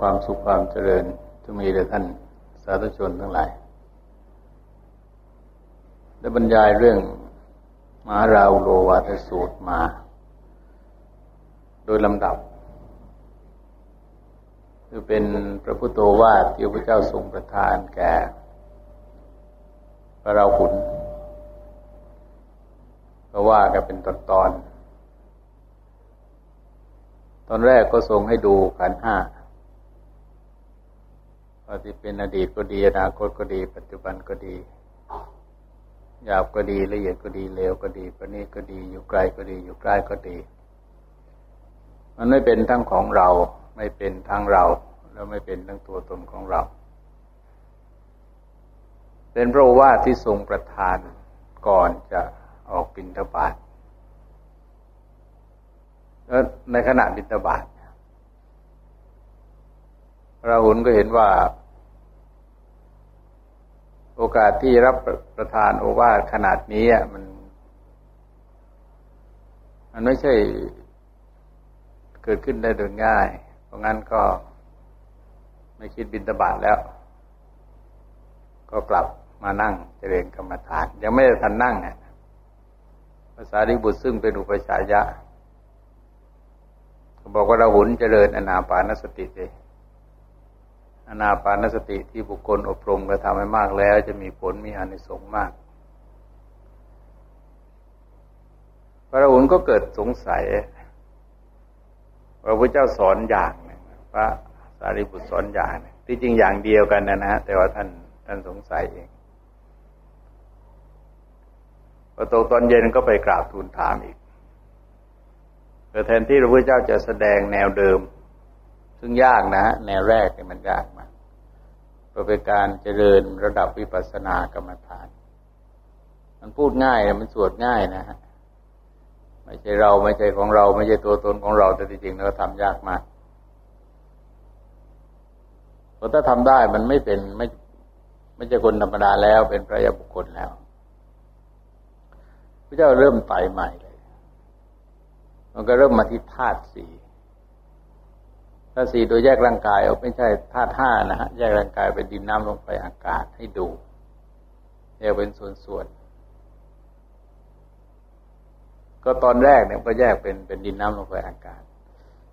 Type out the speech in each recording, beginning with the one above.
ความสุขความเจริญจะมีแด่ท่านสาธุชนทั้งหลาย ได้บรรยายเรื่องมหาราโลวาทสูตรมา โดยลำดับ คือเป็นพระพุทโธวาทที่พระเจ้าทรงประทานแก่ พระราขุนก็ว่ากันเป็นตอนตอนตอนแรกก็ทรงให้ดูขันห้า ว่าที่เป็นอดีตก็ดีอนาคตก็ดี ปัจจุบันก็ดีหยาบก็ดีละเอียดก็ดีเลวก็ดีประณีตก็ดี อยู่ไกลก็ดี อยู่ใกล้ก็ดี มันไม่เป็นทั้งของเรา ไม่เป็นทั้งเรา แล้วไม่เป็นทั้งตัวตนของเรา เป็นพระว่าที่ทรงประทานก่อนจะออกบิณฑบาตแล้วในขณะบิณฑบาตระหุนก็เห็นว่า โอกาสที่รับประทานโอวาทขนาดนี้มัน มันไม่ใช่เกิดขึ้นได้โดยง่าย เพราะงั้นก็ไม่คิดบินตบาทแล้ว ก็กลับมานั่งเจริญกรรมฐาน ยังไม่ได้ทันนั่งเนี่ยภาษาริบุตรซึ่งเป็นอุปชายะบอกว่าเราหุนเจริญอนาปานสติเลย อนาปานสติที่บุคคลอบรมกระทำให้มากแล้ว จะมีผลมีอานิสงส์มาก พระหุนก็เกิดสงสัยว่าพระเจ้าสอนอย่างนะพระสารีบุตรสอนอย่างที่จริงอย่างเดียวกันนะฮะแต่ว่าท่านท่านสงสัยเองพอตกตอนเย็นก็ไปกราบทูลถามอีกแต่แทนที่พระพุทธเจ้าจะแสดงแนวเดิม ซึ่งยากนะฮะแนวแรกเนี่ยมันยากมากเพราะเป็นการเจริญระดับวิปัสสนากรรมฐาน มันพูดง่ายมันสวดง่ายนะฮะไม่ใช่เราไม่ใช่ของเรา ไม่ใช่ตัวตนของเราแต่จริงๆแล้วทำยากมากเพราะถ้าทำได้มันไม่เป็นไม่ไม่ใช่คนธรรมดาแล้ว เป็นพระยาบุคคลแล้วพระเจ้าเริ่มไต่ใหม่เลย มันก็เริ่มมาที่ธาตุสี่ ธาตุสี่โดยแยกร่างกายออกไม่ใช่ธาตุห้านะฮะแยกร่างกายเป็นดินน้ำลงไปอากาศให้ดูแยกเป็นส่วนๆก็ตอนแรกเนี่ยก็แยกเป็นเป็นดินน้ำลงไปอากาศ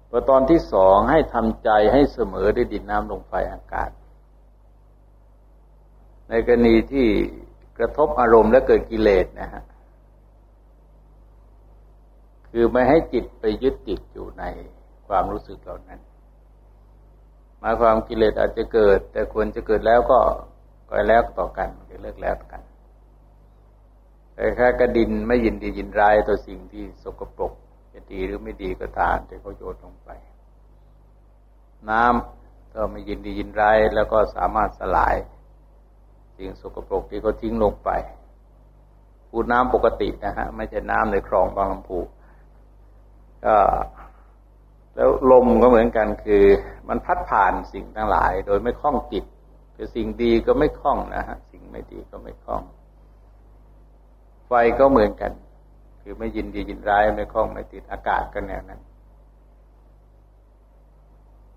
พอตอนที่สองให้ทำใจให้เสมอด้วยดินน้ำลงไปอากาศ ในกรณีที่กระทบอารมณ์และเกิดกิเลสนะฮะคือไม่ให้จิตไปยึดติดอยู่ในความรู้สึกเหล่านั้น มาความกิเลสอาจจะเกิด แต่ควรจะเกิดแล้วก็ก็แล้วต่อกันเลิกแล้วกันแต่แค่กระดินไม่ยินดียินร้ายต่อสิ่งที่สกปรกจะดีหรือไม่ดีก็ตามจะเขาโยนลงไป น้ำก็ไม่ยินดียินร้ายแล้วก็สามารถสลาย สิ่งสกปรกที่เขาทิ้งลงไปพูดน้ำปกตินะฮะไม่ใช่น้ำในคลองบางลำพูก็ แล้วลมก็เหมือนกันคือ มันพัดผ่านสิ่งทั้งหลาย โดยไม่คล้องติดคือสิ่งดีก็ไม่คล้องนะฮะสิ่งไม่ดีก็ไม่คล้อง ไฟก็เหมือนกัน คือไม่ยินดียินร้ายไม่คล้องไม่ติดอากาศก็แนวนั้น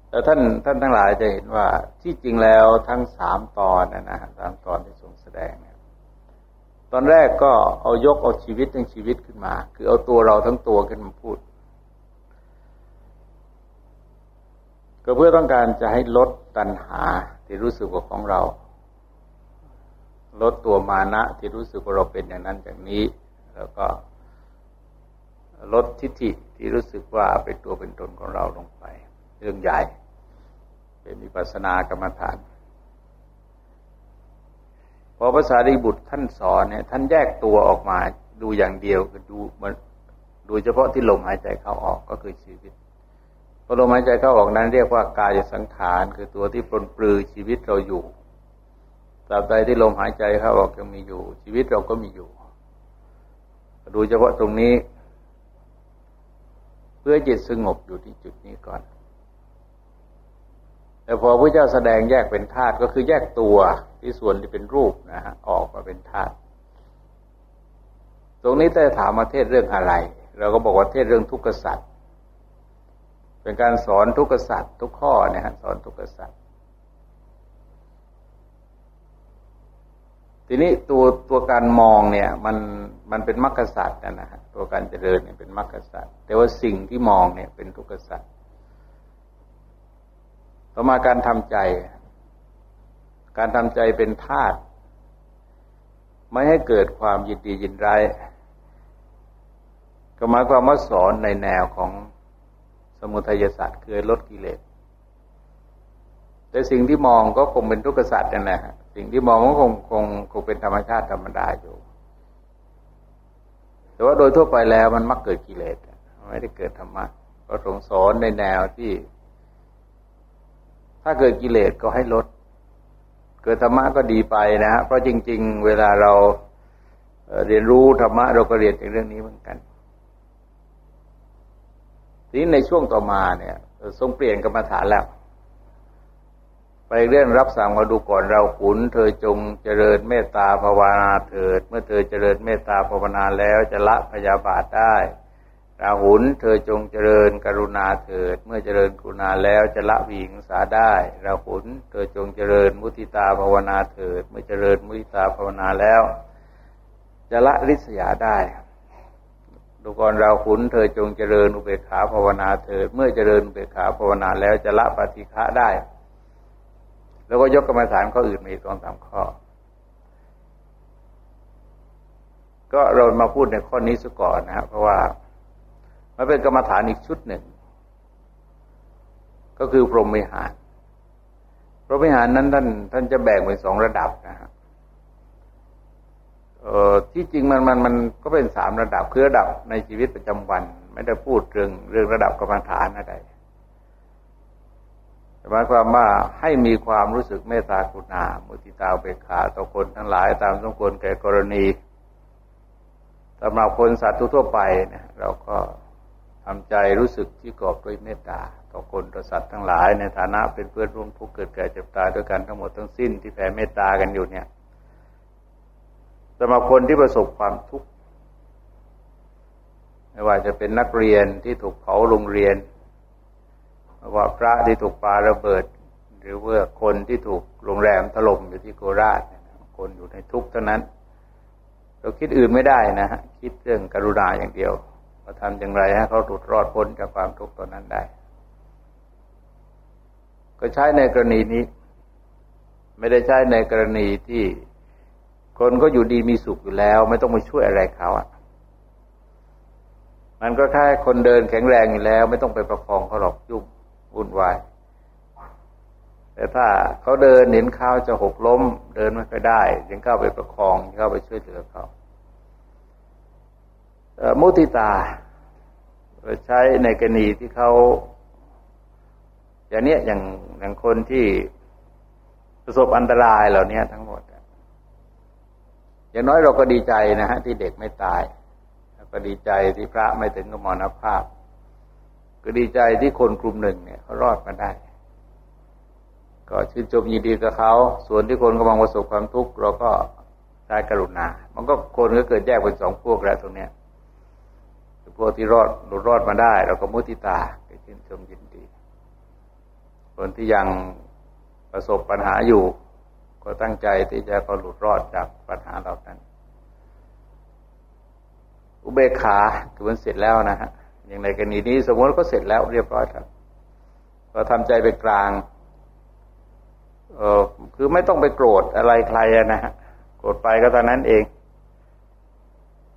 แต่ท่านท่านทั้งหลายจะเห็นว่าที่จริงแล้วทั้งสามตอนนะนะสามตอนที่ทรงแสดงเนี่ยตอนแรกก็เอายกเอาชีวิตทั้งชีวิตขึ้นมา คือเอาตัวเราทั้งตัวขึ้นมาพูด ก็เพื่อต้องการจะให้ลดตัณหาที่รู้สึกว่าของเรา ลดตัวมานะที่รู้สึกว่าเราเป็นอย่างนั้นอย่างนี้ แล้วก็ลดทิฏฐิที่รู้สึกว่าเป็นตัวเป็นตนของเราลงไป เรื่องใหญ่ เป็นมีปัสนากรรมฐานพอภาษาดีบุตรท่านสอนเนี่ยท่านแยกตัวออกมาดูอย่างเดียวคือดูมันดูเฉพาะที่ลมหายใจเข้าออกก็คือชีวิต ลมหายใจเข้าออกนั้นเรียกว่ากายสังขาร คือตัวที่ปลนปลือชีวิตเราอยู่ตราบใดที่ลมหายใจเข้าออกยังมีอยู่ ชีวิตเราก็มีอยู่ ดูเฉพาะตรงนี้ เพื่อจิตสงบอยู่ที่จุดนี้ก่อน แต่พอพระเจ้าแสดงแยกเป็นธาตุก็คือแยกตัวที่ส่วนที่เป็นรูปนะฮะออกมาเป็นธาตุตรงนี้แต่ถามมาเทศเรื่องอะไร เราก็บอกว่าเทศเรื่องทุกข์สัตว์ เป็นการสอนทุกษัตริย์ทุกข้อเนี่ยสอนทุกษัตริย์ทีนี้ตัวตัวการมองเนี่ยมันมันเป็นมรรคสัตว์นะฮะตัวการเจริญเนี่ยเป็นมรรคสัตว์แต่ว่าสิ่งที่มองเนี่ยเป็นทุกขสัตว์ต่อมาการทำใจ การทำใจเป็นธาตุไม่ให้เกิดความยินดียินร้ายก็หมายความว่าสอนในแนวของ สมุทัยศาสตร์คือลดกิเลสแต่สิ่งที่มองก็คงเป็นทุกขสัตว์นั่นแหละสิ่งที่มองก็คงคงคงเป็นธรรมชาติธรรมดาอยู่ แต่ว่าโดยทั่วไปแล้วมันมักเกิดกิเลสไม่ได้เกิดธรรมะก็ทรงสอนในแนวที่ ถ้าเกิดกิเลสก็ให้ลด เกิดธรรมะก็ดีไปนะฮะเพราะจริง ๆ เวลาเราเรียนรู้ธรรมะเราก็เรียนในเรื่องนี้เหมือนกัน ทีนี้ในช่วงต่อมาเนี่ย ทรงเปลี่ยนกรรมฐานแล้ว ไปเรื่องรับสั่งมาดูก่อนเราขุน เธอจงเจริญเมตตาภาวนาเถิด เมื่อเธอเจริญเมตตาภาวนาแล้วจะละพยาบาทได้ราหุนเธอจงเจริญกรุณาเถิด เมื่อเจริญกรุณาแล้วจะละวิงสาได้ราหุนเธอจงเจริญมุติตาภาวนาเถิด เมื่อเจริญมุติตาภาวนาแล้ว จะละริษยาได้ ดูก่อนเราขุนเธอจงเจริญอุเบกขาภาวนาเถิด เมื่อเจริญอุเบกขาภาวนาแล้วจะละปฏิฆะได้ แล้วก็ยกกรรมฐานข้ออื่นมาอีกสองสามข้อ ก็เรามาพูดในข้อนี้ซะก่อนนะครับเพราะว่ามันเป็นกรรมฐานอีกชุดหนึ่ง ก็คือพรหมิหารพรหมิหารนั้นท่านท่านจะแบ่งเป็นสองระดับนะครับ เออที่จริงมันมันมันก็เป็นสามระดับคือระดับในชีวิตประจำวัน ไม่ได้พูดเรื่องเรื่องระดับกรรมฐานอะไรหมายความว่าให้มีความรู้สึกเมตตากรุณา มุติตาเบกขาต่อคนทั้งหลายตามสมควรแก่กรณีสำหรับคนสัตว์ทั่วไปเนี่ยเราก็ทำใจรู้สึกที่กอบด้วยเมตตาต่อคนต่อสัตว์ทั้งหลาย ในฐานะเป็นเพื่อนร่วมทุกข์เกิดแก่เจ็บตายด้วยกันทั้งหมดทั้งสิ้นที่แผ่เมตตากันอยู่เนี่ย สำหรับคนที่ประสบความทุกข์ไม่ว่าจะเป็นนักเรียนที่ถูกเผาโรงเรียนว่าพระที่ถูกปาระเบิด หรือว่าคนที่ถูกโรงแรมถล่มอยู่ที่โคราชคนอยู่ในทุกข์เท่านั้น เราคิดอื่นไม่ได้นะฮะคิดเรื่องกรุณาอย่างเดียวว่าทำอย่างไรให้เขาหลุดรอดพ้นจากความทุกข์ตอนนั้นได้ ก็ใช้ในกรณีนี้ ไม่ได้ใช้ในกรณีที่ คนก็อยู่ดีมีสุขอยู่แล้ว ไม่ต้องไปช่วยอะไรเขาอะ มันก็แค่คนเดินแข็งแรงอยู่แล้ว ไม่ต้องไปประคองเขาหรอกยุ่งวุ่นวายแต่ถ้าเขาเดินเห็นเขาจะหกล้ม เดินไม่ค่อยได้ยังเข้าไปประคองเข้าไปช่วยเหลือเขามุติตาใช้ในกรณีที่เขา อย่างเนี้ยอย่างอย่างคนที่ประสบอันตรายเหล่านี้ทั้งหมด อย่างน้อยเราก็ดีใจนะฮะที่เด็กไม่ตายแล้วก็ดีใจที่พระไม่ถึงกับมรณภาพ ก็ดีใจที่คนกลุ่มหนึ่งเนี่ยเขารอดมาได้ ก็ชื่นชมยินดีกับเขาส่วนที่คนกำลังประสบความทุกข์เราก็ได้กรุณา มันก็คนก็เกิดแยกเป็นสองพวกแล้วตรงเนี้ยพวกที่รอดหลุดรอดมาได้ เราก็มุติตาก็ชื่นชมยินดี คนที่ยังประสบปัญหาอยู่ ก็ตั้งใจที่จะเขาหลุดรอดจากปัญหาเหล่านั้น อุเบกขาคือมันเสร็จแล้วนะฮะอย่างในกรณีนี้ สมมติก็เสร็จแล้วเรียบร้อยครับก็ทำใจเป็นกลาง เออคือไม่ต้องไปโกรธอะไรใครนะฮะโกรธไปก็เท่านั้นเอง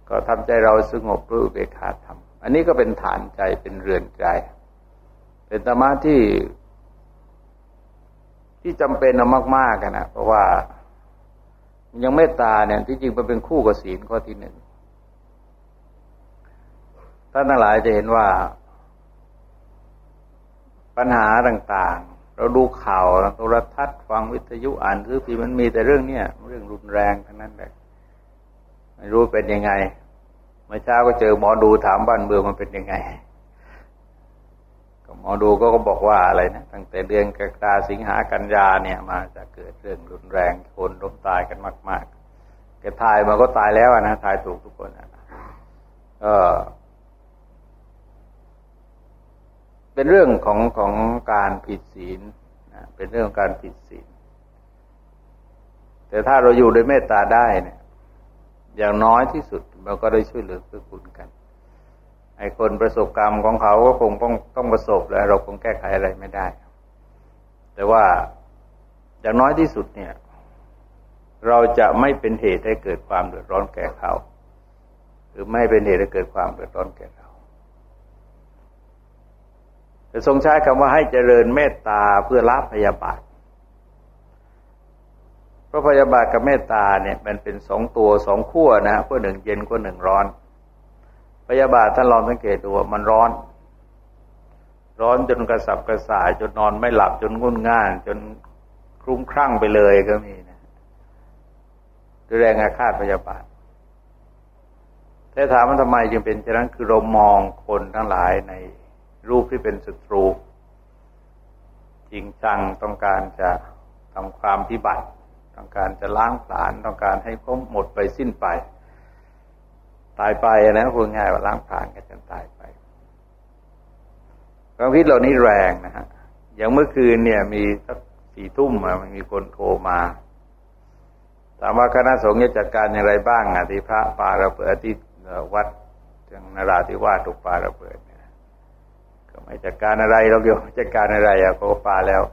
ก็ทำใจเราสงบด้วยอุเบกขาธรรมอันนี้ก็เป็นฐานใจเป็นเรือนใจ เป็นธรรมะที่ ที่จำเป็นเอามากๆกันนะเพราะว่ายังเมตตาเนี่ยที่จริงมันเป็นคู่กับศีลข้อที่หนึ่งท่านทั้งหลายจะเห็นว่า ปัญหาต่างๆ เราดูข่าวโทรทัศน์ฟังวิทยุอ่านคือพีมันมีแต่เรื่องเนี้ยเรื่องรุนแรงทั้งนั้นแหละไม่รู้เป็นยังไง เมื่อเช้าก็เจอหมอดูถามบ้านเมืองมันเป็นยังไง หมอดูก็บอกว่าอะไรนะตั้งแต่เดือนกรกฎาสิงหากันยาเนี่ย มาจะเกิดเรื่องรุนแรงคนล้มตายกันมากๆแกทายมาก็ตายแล้วนะทายถูกทุกคนนะเออเป็นเรื่องของของการผิดศีลนะเป็นเรื่องการผิดศีล แต่ถ้าเราอยู่ด้วยเมตตาได้เนี่ย อย่างน้อยที่สุดเราก็ได้ช่วยเหลือเพื่อคุณกัน ไอ้คนประสบกรรมของเขาก็คงต้องต้องประสบแล้วเราคงแก้ไขอะไรไม่ได้ แต่ว่าอย่างน้อยที่สุดเนี่ย เราจะไม่เป็นเหตุให้เกิดความเดือดร้อนแก่เขา หรือไม่เป็นเหตุให้เกิดความเดือดร้อนแก่เขาแต่ทรงใช้คำว่าให้เจริญเมตตาเพื่อละพยาบาทเพราะพยาบาทกับเมตตาเนี่ย มันเป็นสองตัวสองขั้วนะขั้วหนึ่งเย็นขั้วหนึ่งร้อน พยาบาทท่านลองสังเกตดูว่ามันร้อน ร้อนจนกระสับกระส่าย จนนอนไม่หลับจนงุ่นง่าน จนคลุ้มคลั่งไปเลยก็มีนะด้วยแรงอาฆาตพยาบาทแต่ถามว่าทำไมจึงเป็นเช่นนั้นคือเรามองคนทั้งหลายในรูปที่เป็นศัตรู จริงจังต้องการจะทำความพิบัติ ต้องการจะล้างผลาญต้องการให้เขาหมดไปสิ้นไป ตายไปนะพูดง่ายว่าล้างผลาญกันจนตายไปความคิดเหล่านี้แรงนะฮะอย่างเมื่อคืนเนี่ย มีสักสี่ทุ่มมันมีคนโทรมาถามว่าคณะสงฆ์จะจัดการอย่างไรบ้างอะที่พระปาระเบิดที่วัดจังนาราธิวาสถูกปาระเบิดก็ไม่จัดการอะไรเราโยมจัดการอะไรอะก็ปาแล้ว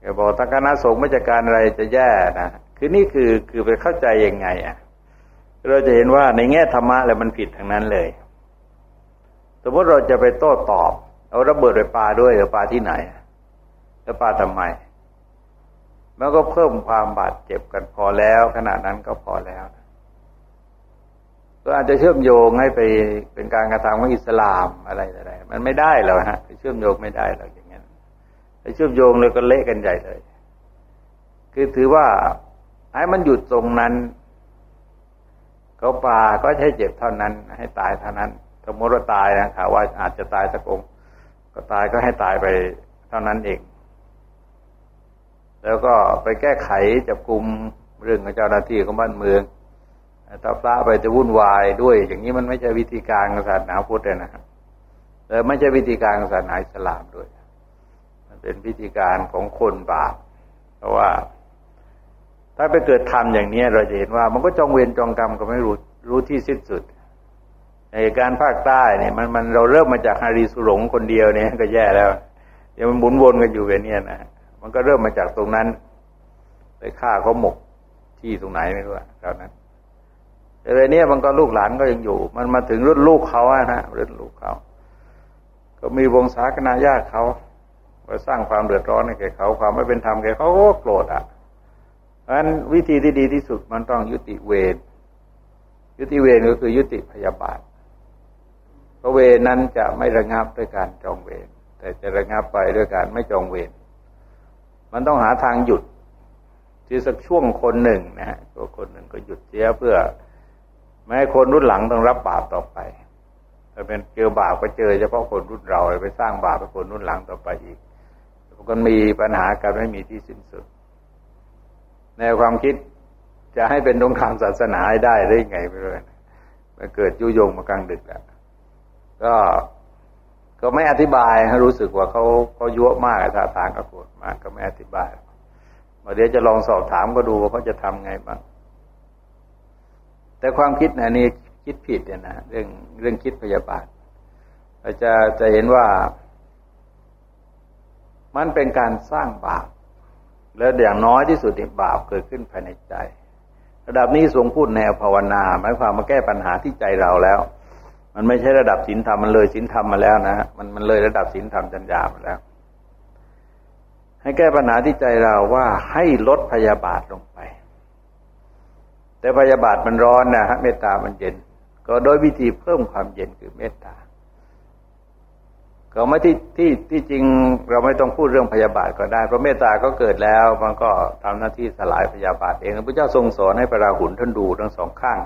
แกบอกถ้าคณะสงฆ์ไม่จัดการอะไรจะแย่นะคือนี่คือคือไปเข้าใจยังไง อะ เราจะเห็นว่าในแง่ธรรมะแล้วมันผิดทั้งนั้นเลย สมมติเราจะไปโต้ตอบ เอาระเบิดไปปาด้วยหรือปาที่ไหนแล้วปาทำไมมันก็เพิ่มความบาดเจ็บกันพอแล้ว ขนาดนั้นก็พอแล้วก็อาจจะเชื่อมโยงให้ไปเป็นการกระทำของอิสลามอะไรอะไรมันไม่ได้หรอกฮะเชื่อมโยงไม่ได้หรอกอย่างนั้นไปเชื่อมโยงเลยก็เละกันใหญ่เลย คือถือว่าให้มันหยุดตรงนั้น เขาปาก็ใช้เจ็บเท่านั้น ให้ตายเท่านั้นสมมติว่าตายนะข่าวว่าอาจจะตายสักองก็ตายก็ให้ตายไปเท่านั้นเอง แล้วก็ไปแก้ไขจับกลุ่มเรื่องของเจ้าหน้าที่ของบ้านเมืองถ้าพระไปจะวุ่นวายด้วย อย่างนี้มันไม่ใช่วิธีการศาสนาพุทธนะครับแต่ไม่ใช่วิธีการศาสนาอิสลามด้วย มันเป็นวิธีการของคนบาปเพราะว่า ถ้าไปเกิดทำอย่างนี้เราจะเห็นว่ามันก็จองเวรจองกรรมก็ไม่รู้รู้ที่สิ้นสุดในการภาคใต้เนี่ยมันมันเราเริ่มมาจากฮารีสุหลงคนเดียวเนี่ยก็แย่แล้วเดี๋ยวมันหมุนวนกันอยู่แบบนี้นะมันก็เริ่มมาจากตรงนั้น ไปฆ่าเขาหมกที่ตรงไหนไม่รู้อะตอนนั้น แต่เวนี้มันก็ลูกหลานก็ยังอยู่ มันมาถึงรุ่นลูกเขาอะนะรุ่นลูกเขา ก็มีวงศาคณะญาติเขาไปสร้างความเดือดร้อนให้แก่เขาความไม่เป็นธรรมแก่เขาก็โกรธอะ เพราะฉะนั้นวิธีที่ดีที่สุดมันต้องยุติเวรยุติเวรก็คือยุติพยาบาทเพราะเวรนั้นจะไม่ระงับด้วยการจองเวรแต่จะระงับไปด้วยการไม่จองเวรมันต้องหาทางหยุดที่สักช่วงคนหนึ่งนะฮะตัวคนหนึ่งก็หยุดเสียเพื่อแม้คนรุ่นหลังต้องรับบาปต่อไปถ้าเป็นเจอบาปก็เจอเฉพาะคนรุ่นเราไปสร้างบาปให้คนรุ่นหลังต่อไปอีกก็มีปัญหากันไม่มีที่สิ้นสุด ในความคิดจะให้เป็นตรงคามศาสนาให้ได้ได้ไงไม่รู้มันเกิดยุยงมากลางดึกแล้วก็ก็ไม่อธิบายให้รู้สึกว่าเขาเขายั่วมากท่าทางก็โกรธมากก็ไม่อธิบายเดี๋ยวจะลองสอบถามก็ดูว่าเขาจะทำไงบ้าง แต่ความคิดนะนี่คิดผิดเนี่ยนะเรื่องเรื่องคิดพยาบาทเราจะจะเห็นว่า มันเป็นการสร้างบาป แล้วอย่างน้อยที่สุดบาปเกิดขึ้นภายในใจ ระดับนี้ทรงพูดแนวภาวนาหมายความมาแก้ปัญหาที่ใจเราแล้ว มันไม่ใช่ระดับศีลธรรมมันเลยศีลธรรมมาแล้วนะมันมันเลยระดับศีลธรรมจัญญามาแล้ว ให้แก้ปัญหาที่ใจเราว่าให้ลดพยาบาทลงไป แต่พยาบาทมันร้อนนะฮะเมตตามันเย็น ก็โดยวิธีเพิ่มความเย็นคือเมตตา ก็ไม่ที่ที่ที่จริงเราไม่ต้องพูดเรื่องพยาบาทก็ได้เพราะเมตตาก็เกิดแล้ว มันก็ทำหน้าที่สลายพยาบาทเองพระเจ้าทรงสอนให้พระราหุลท่านดูทั้งสองข้าง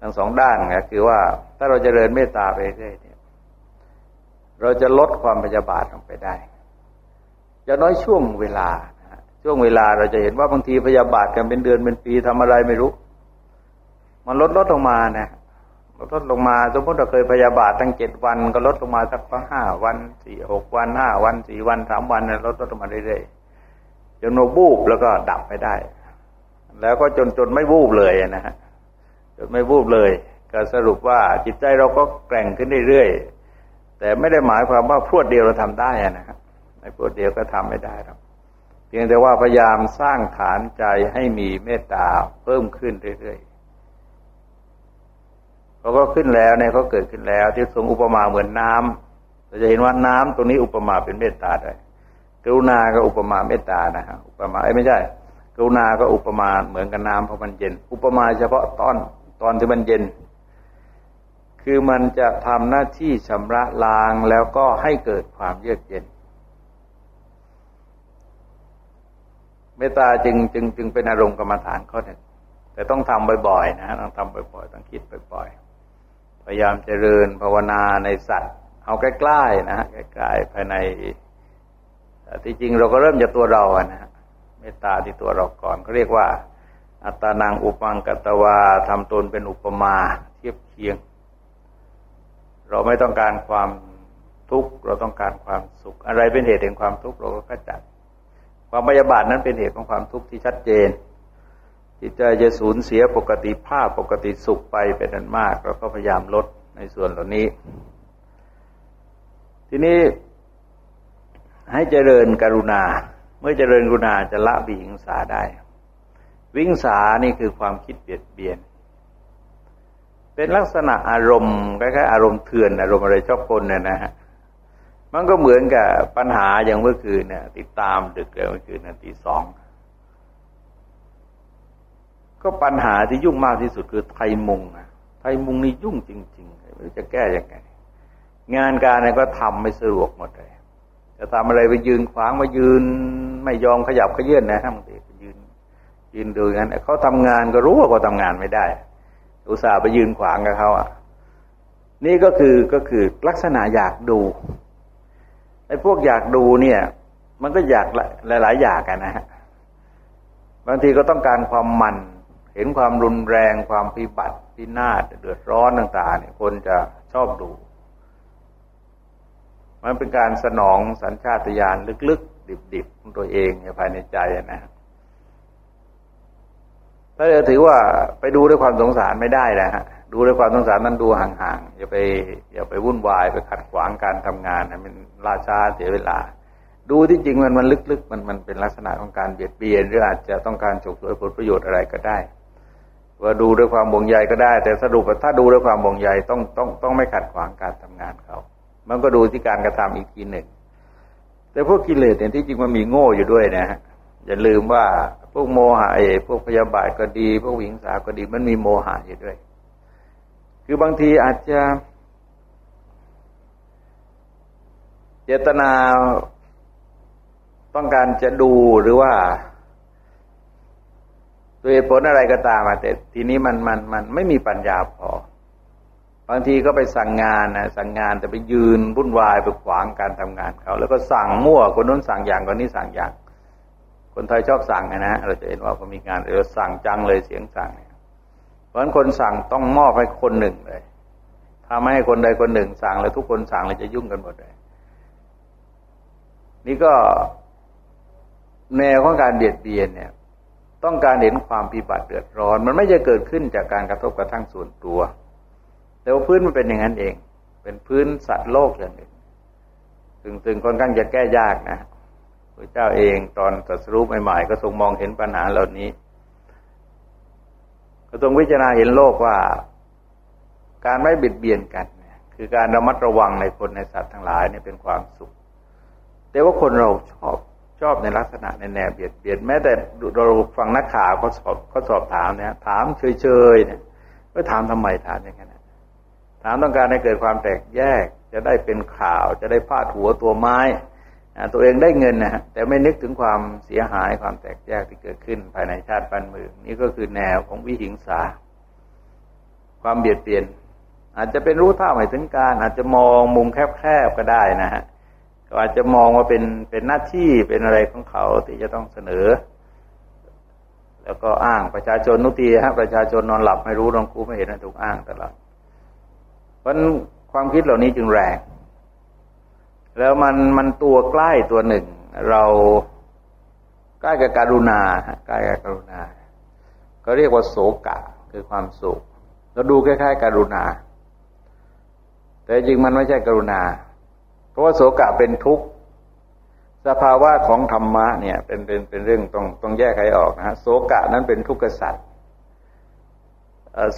ทั้งสองด้านนะคือว่าถ้าเราจเจริญเมตตาไปเรื่อยเนี่ยเราจะลดความพยาบาทลงไปได้จะน้อยช่วงเวลาช่วงเวลาเราจะเห็นว่าบางทีพยาบาทกันเป็นเดือนเป็นปีทำอะไรไม่รู้ มันลดลดลงมานะ ลดลงมา สมมติเราเคยพยาบาทตั้งเจ็ดวัน ก็ลดลงมาสักห้าวันสี่หกวันห้าวันสี่วันสามวันลดลดลงมาเรื่อยๆจนโนบูบแล้วก็ดับไปได้ แล้วก็จนจนไม่บูบเลยนะฮะจนไม่บูบเลย ก็สรุปว่าจิตใจเราก็แกร่งขึ้นเรื่อยๆแต่ไม่ได้หมายความว่าพรวดเดียวเราทำได้นะครับในพรวดเดียวก็ทำไม่ได้ครับเพียงแต่ว่าพยายามสร้างฐานใจให้มีเมตตาเพิ่มขึ้นเรื่อยๆ เขาก็ขึ้นแล้วเนี่ยเขาเกิดขึ้นแล้ว ที่ทรงอุปมาเหมือนน้ำเราจะเห็นว่าน้ำตรงนี้อุปมาเป็นเมตตาได้กรุณาก็อุปมาเมตตานะฮะอุปมาไอ้ไม่ใช่ กรุณาก็อุปมาเหมือนกับน้ำเพราะมันเย็น อุปมาเฉพาะตอนตอนที่มันเย็น คือมันจะทำหน้าที่ชำระล้างแล้วก็ให้เกิดความเยือกเย็น เมตตาจึงจึงจึงเป็นอารมณ์กรรมฐานข้อหนึ่งแต่ต้องทำบ่อยๆนะต้องทำบ่อยๆ ต้องคิดบ่อยๆ พยายามเจริญภาวนาในสัตว์ เอาใกล้ๆนะฮะใกล้ๆภายในที่จริงเราก็เริ่มจากตัวเราอะนะเมตตาที่ตัวเราก่อนเขาเรียกว่า อัตานังอุปังกัตวาทำตนเป็นอุปมา เทียบเคียง เราไม่ต้องการความทุกข์เราต้องการความสุข อะไรเป็นเหตุแห่งความทุกข์เราก็ขจัด ความพยาบาทนั้นเป็นเหตุของความทุกข์ที่ชัดเจน จิตใจจะสูญเสียปกติภาพปกติสุขไปเป็นอันมาก เราก็พยายามลดในส่วนเหล่านี้ ทีนี้ให้เจริญกรุณา เมื่อเจริญกรุณาจะละวิงสาได้วิงสานี่คือความคิดเบียดเบียน เป็นลักษณะอารมณ์คล้ายๆอารมณ์เถื่อนอารมณ์อะไรชอบกลเนี่ยนะฮะมันก็เหมือนกับปัญหาอย่างเมื่อคืนเนี่ยติดตามดึกเลยเมื่อคืนนาทีสอง ก็ปัญหาที่ยุ่งมากที่สุดคือไทยมุงอะไทยมุงนี่ยุ่งจริงๆไม่รู้จะแก้ยังไง งานการอะไรก็ทำไม่สะดวกหมดเลยจะทำอะไรไปยืนขวางมายืน ไม่ยอมขยับขยื่นนะบางทีไปยืน ยืนดูงั้นเขาทำงานก็รู้ว่าเขาทางานไม่ได้อุตส่าห์ไปยืนขวางกับเขาอะ นี่ก็คือก็คือลักษณะอยากดูไอ้พวกอยากดูเนี่ย มันก็อยากหลาย ๆ อยากกันนะฮะบางทีก็ต้องการความมัน เห็นความรุนแรงความพิบัติพินาศเดือดร้อนต่างๆเนี่ยคนจะชอบดู มันเป็นการสนองสัญชาตญาณลึกๆ ดิบๆของตัวเองภายในใจนะถ้าเราถือว่าไปดูด้วยความสงสารไม่ได้นะฮะดูด้วยความสงสารนั้นดูห่างๆอย่าไป อย่าไปวุ่นวายไปขัดขวางการทำงานนะมันราชาเสียเวลา ดูที่จริงมันมันลึกๆ มันมันเป็นลักษณะของการเบียดเบียนหรืออาจจะต้องการฉกฉวยผลประโยชน์อะไรก็ได้ ว่าดูด้วยความบ่งใยก็ได้ แต่สรุปว่าถ้าดูด้วยความบ่งใยต้องต้องต้องไม่ขัดขวางการทำงานเขา มันก็ดูที่การกระทำอีกทีหนึ่ง แต่พวกกิเลสเนี่ยที่จริงมันมีโง่อยู่ด้วยนะฮะอย่าลืมว่าพวกโมหะเอพวกพยาบาทก็ดี พวกวิงสาก็ดีมันมีโมหะอยู่ด้วย คือบางทีอาจจะ เจตนาต้องการจะดูหรือว่า ด้วยผลอะไรก็ตามแต่ทีนี้มันมันมันไม่มีปัญญาพอ บางทีก็ไปสั่งงานนะสั่งงานแต่ไปยืนวุ่นวายไปขวางการทำงานเขา แล้วก็สั่งมั่วคนนู้นสั่งอย่างคนนี้สั่งอย่าง คนไทยชอบสั่งนะ เราจะเห็นว่าพอมีงานเราสั่งจังเลยเสียงสั่งเนี่ยเพราะฉะนั้นคนสั่งต้องมอบให้คนหนึ่งเลยถ้าไม่ให้คนใดคนหนึ่งสั่งแล้วทุกคนสั่งเลยจะยุ่งกันหมดเลย นี่ก็แนวของการเบียดเบียนเนี่ย ต้องการเห็นความพิบัติเดือดร้อน มันไม่จะเกิดขึ้นจากการกระทบกระทั่งส่วนตัวแต่ว่าพื้นมันเป็นอย่างนั้นเอง เป็นพื้นสัตว์โลกอย่างหนึ่งถึงถึงค่อนข้างจะแก้ยากนะพระเจ้าเองตอนตรัสรู้ใหม่ๆก็ทรงมองเห็นปัญหาเหล่านี้ ก็ทรงวิจารณาเห็นโลกว่า การไม่บิดเบียนกันคือการระมัดระวังในคนในสัตว์ทั้งหลายเนี่ยเป็นความสุข แต่ว่าคนเราชอบ ชอบในลักษณะในแนวเบียดเบียนแม้แต่เราฟังนักข่าวเขาสอบเขาสอบถามเนี่ยถามเฉยๆเนี่ยก็ถามทำไมถามอย่างนั้นถามต้องการให้เกิดความแตกแยก จะได้เป็นข่าวจะได้พาดหัวตัวไม้ตัวเองได้เงินนะฮะแต่ไม่นึกถึงความเสียหายความแตกแยกที่เกิดขึ้น ภายในชาติบ้านเมืองนี่ก็คือแนวของวิหิงสา ความเบียดเบียน อาจจะเป็นรู้เท่าไม่ถึงการ อาจจะมองมุมแคบๆก็ได้นะฮะ ก็อาจจะมองว่าเป็นเป็นหน้าที่เป็นอะไรของเขาที่จะต้องเสนอ แล้วก็อ้างประชาชนนุตีฮะประชาชนนอนหลับไม่รู้รองคูไม่เห็นถูกอ้างตลอดเพราะความคิดเหล่านี้จึงแรงแล้วมันมันตัวใกล้ตัวหนึ่ง เราใกล้กับการุณาใกล้กับการุณา ก็เรียกว่าโศกะคือความสุขเราดูคล้ายๆการุณา แต่จริงมันไม่ใช่การุณา เพราะว่าโศกะเป็นทุกข์สภาวะของธรรมะเนี่ยเป็นเป็นเป็นเรื่องต้องต้องแยกให้ออกนะฮะโศกะนั้นเป็นทุกข์สัตว์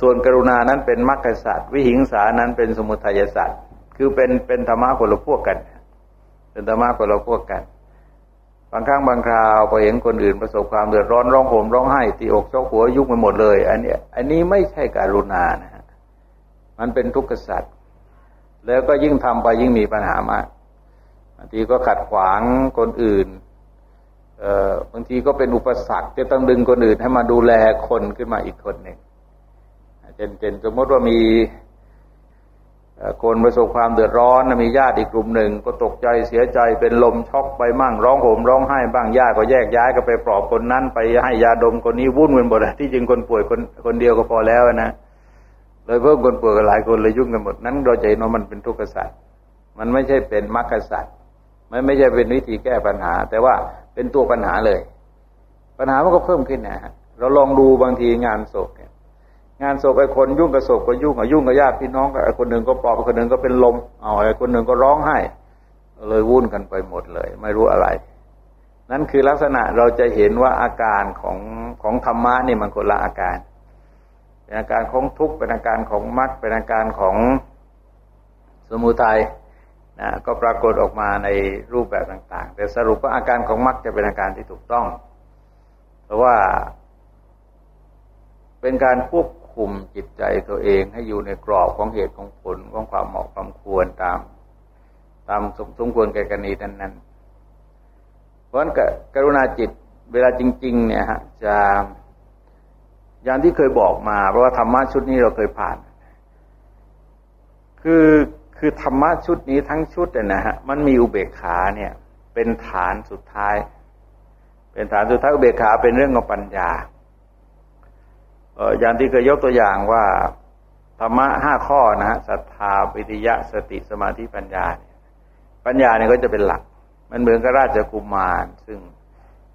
ส่วนกรุณานั้นเป็นมรรคสัตว์วิหิงสานั้นเป็นสมุทัยสัตว์คือเป็นเป็นธรรมะคนละพวกกัน เป็นธรรมะคนละพวกกัน บางครั้งบางคราวพอเห็นคนอื่นประสบความเดือดร้อนร้องโหมร้องไห้ตีอกเจ้าหัวยุ่งไปหมดเลย อันนี้อันนี้ไม่ใช่การุณานะฮะมันเป็นทุกข์สัตว์ แล้วก็ยิ่งทำไปยิ่งมีปัญหามากบางทีก็ขัดขวางคนอื่นบางทีก็เป็นอุปสรรคจะต้องดึงคนอื่นให้มาดูแลคนขึ้นมาอีกคนหนึ่งเช่นเช่นสมมติว่ามีคนประสบความเดือดร้อนมีญาติอีกกลุ่มหนึ่ง ก็ตกใจเสียใจเป็นลมช็อกไปมั่งร้องโหมร้องไห้บ้างญาติก็แยกย้ายก็ไปปลอบคนนั้น ไปให้ยาดมคนนี้วุ่นเวนหมดที่จริงคนป่วยคนคนเดียวก็พอแล้วนะ เลยเพิ่มคนป่วยกันหลายคนเลยยุ่งกันหมดนั้นเราจะเห็นว่ามันเป็นทุกข์สัตว์มันไม่ใช่เป็นมรรคสัตว์มันไม่ใช่เป็นวิธีแก้ปัญหา แต่ว่าเป็นตัวปัญหาเลย ปัญหามันก็เพิ่มขึ้นนะฮะเราลองดูบางทีงานศพเนี่ยงานศพไอ้คนยุ่งกับศพก็ยุ่งกับยุ่งกับญาติพี่น้องไอ้คนหนึ่งก็ปอบคนหนึ่งก็เป็นลมเอาไอ้คนหนึ่งก็ร้องไห้เลยวุ่นกันไปหมดเลย ไม่รู้อะไร นั่นคือลักษณะเราจะเห็นว่าอาการของของธรรมะนี่มันคนละอาการ เป็นอาการของทุกข์เป็นอาการของมรรคเป็นอาการของสมุทัยนะก็ปรากฏออกมาในรูปแบบต่างๆ แต่สรุปว่าอาการของมรรคจะเป็นอาการที่ถูกต้อง เพราะว่าเป็นการควบคุมจิตใจตัวเองให้อยู่ในกรอบของเหตุของผลของความเหมาะความควรตาม ตามสมควรแก่กรณีนั้นๆเพราะฉะนั้นกรุณาจิตเวลาจริง ๆ เนี่ยฮะจะ อย่างที่เคยบอกมา เพราะว่าธรรมะชุดนี้เราเคยผ่าน คือคือธรรมะชุดนี้ทั้งชุดเนี่ยนะฮะมันมีอุเบกขาเนี่ย เป็นฐานสุดท้าย เป็นฐานสุดท้ายอุเบกขาเป็นเรื่องของปัญญาอย่างที่เคยยกตัวอย่างว่าธรรมะห้าข้อนะฮะศรัทธาปิติยะสติสมาธิปัญญา ปัญญาเนี่ยก็จะเป็นหลัก มันเหมือนกับราชกุมาร ซึ่ง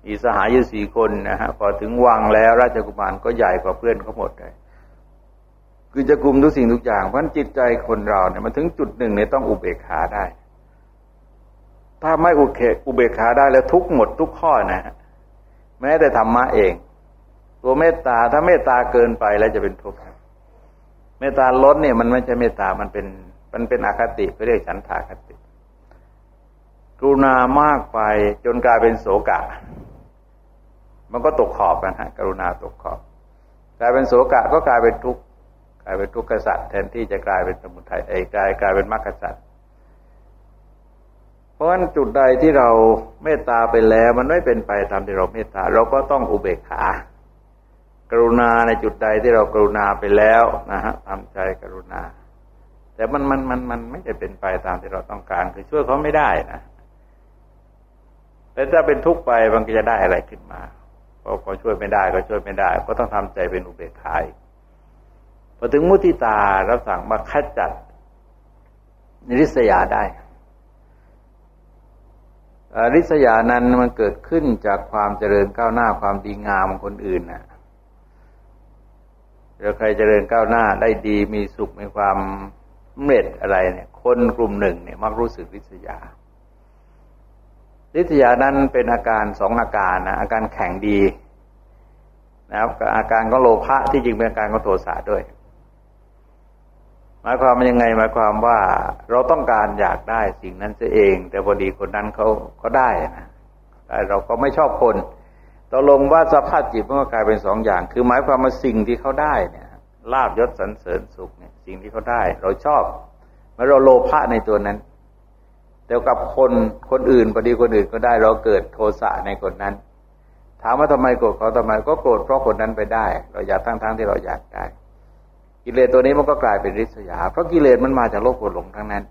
มีสหายอยู่สี่คนนะฮะพอถึงวังแล้วราชกุมารก็ใหญ่กว่าเพื่อนเขาหมดเลยคือจะกุมทุกสิ่งทุกอย่างเพราะจิตใจคนเราเนี่ยมันถึงจุดหนึ่งเนี่ยต้องอุเบกขาได้ ถ้าไม่อุเคอุเบกขาได้แล้วทุกหมดทุกข้อนะฮะแม้แต่ธรรมะเอง ตัวเมตตาถ้าเมตตาเกินไปแล้วจะเป็นทุกข์เมตตาล้นเนี่ยมันไม่ใช่เมตตามันเป็นมันเป็นอคติก็เรียกฉันทาคติ กรุณามากไปจนกลายเป็นโสกะ มันก็ตกขอบกันฮะกรุณาตกขอบ กลายเป็นโสกะก็กลายเป็นทุกข์กลายเป็นทุกข์กษัตริย์แทนที่จะกลายเป็นสมุทัยไอ้กลายกลายเป็นมรรคกษัตริย์เพราะฉะนั้นจุดใดที่เราเมตตาไปแล้วมันไม่เป็นไปตามที่เราเมตตา เราก็ต้องอุเบกขา กรุณาในจุดใดที่เรากรุณาไปแล้วนะฮะทำใจกรุณา แต่มันมันมันมันไม่ได้เป็นไปตามที่เราต้องการ คือช่วยเขาไม่ได้นะแต่ถ้าเป็นทุกข์ไปมันก็จะได้อะไรขึ้นมา พอพอช่วยไม่ได้ก็ช่วยไม่ได้ ก็ต้องทำใจเป็นอุเบกขาพอถึงมุติตาเราสั่งมาคัดจัดนิริษยาได้ริษยานั้นมันเกิดขึ้นจากความเจริญก้าวหน้าความดีงามของคนอื่นนะเราใครเจริญก้าวหน้าได้ดีมีสุขมีความเมร็จอะไรเนี่ย คนกลุ่มหนึ่งเนี่ยมักรู้สึกริษยา ลิทยานั้นเป็นอาการสองอาการนะอาการแข็งดีนะครับอาการก็โลภะที่จริงเป็นอาการก็โทสะด้วย หมายความมันยังไงหมายความว่าเราต้องการอยากได้สิ่งนั้นเสียเอง แต่พอดีคนนั้นเขาเขาได้นะแต่เราก็ไม่ชอบคนตกลงว่าสภาพจิตมันก็กลายเป็นสองอย่าง คือหมายความว่าสิ่งที่เขาได้เนี่ยลาบยศสรรเสริญสุขเนี่ยสิ่งที่เขาได้ เราชอบเมื่อเราโลภะในตัวนั้น แต่กับคนคนอื่นพอดีคนอื่นก็ได้เราเกิดโทสะในคนนั้น ถามว่าทำไมโกรธเขาทำไมก็โกรธเพราะคนนั้นไปได้ เราอยากทั้งทั้งที่เราอยากได้ กิเลสตัวนี้มันก็กลายเป็นริษยา เพราะกิเลสมันมาจากโลภโกรธหลงทั้งนั้น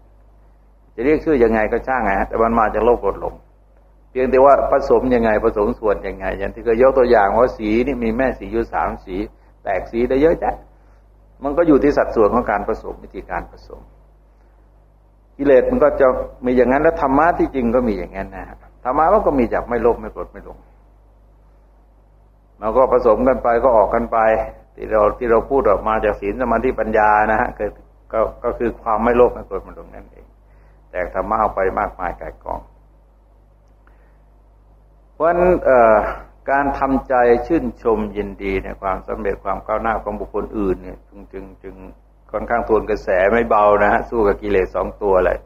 จะเรียกชื่อยังไงก็ช่างไงแต่มันมาจากโลภโกรธหลง เพียงแต่ว่าผสมยังไงผสมส่วนยังไง อย่างที่เคยยกตัวอย่างว่าสีนี่มีแม่สีอยู่สามสี แตกสีได้เยอะแยะมันก็อยู่ที่สัดส่วนของการผสมวิธีการผสม กิเลสมันก็จะมีอย่างนั้น แล้วธรรมะที่จริงก็มีอย่างนั้นนะธรรมะมันก็มีจากไม่โลภไม่โกรธไม่หลงเราก็ผสมกันไปก็ออกกันไป ที่เราที่เราพูดออกมาจากศีลสมาธิปัญญานะฮะก็ก็คือความไม่โลภไม่โกรธไม่หลงนั่นเอง แต่ธรรมะเอาไปมากมายกายกอง เพราะฉะนั้นการทำใจชื่นชมยินดีในความสำเร็จความก้าวหน้าของบุคคลอื่นเนี่ยจึงจึงจึง ค่อนข้างทวนกระแสไม่เบานะฮะสู้กับกิเลสสองตัวเลย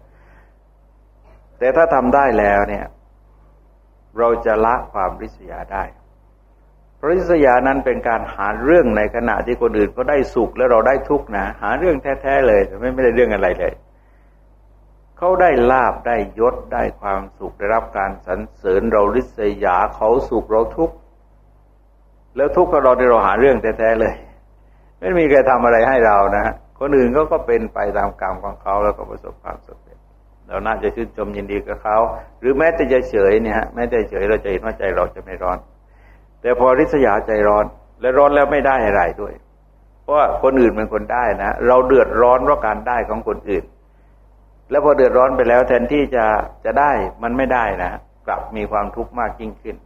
แต่ถ้าทำได้แล้วเนี่ย เราจะละความริษยาได้เพราะริษยานั้นเป็นการหาเรื่องในขณะที่คนอื่นเขาได้สุขแล้วเราได้ทุกข์นะ หาเรื่องแท้ๆเลยไม่ไม่ได้เรื่องอะไรเลยเขาได้ลาบได้ยศได้ความสุขได้รับการสรรเสริญเราริษยาเขาสุขเราทุกข์แล้วทุกข์ก็เราที่เราหาเรื่องแท้ๆเลย ไม่มีใครทำอะไรให้เรานะฮะ คนอื่นเขาก็เป็นไปตามกรรมของเขาแล้วก็ประสบความสำเร็จ เราน่าจะชื่นชมยินดีกับเขา หรือแม้แต่จะเฉยเนี่ยฮะแม้แต่เฉยเราจะเห็นว่าใจเราจะไม่ร้อน แต่พอริษยาใจร้อน และร้อนแล้วไม่ได้อะไรด้วย เพราะคนอื่นเป็นคนได้นะ เราเดือดร้อนเพราะการได้ของคนอื่น แล้วพอเดือดร้อนไปแล้วแทนที่จะจะได้มันไม่ได้นะกลับมีความทุกข์มากยิ่งขึ้น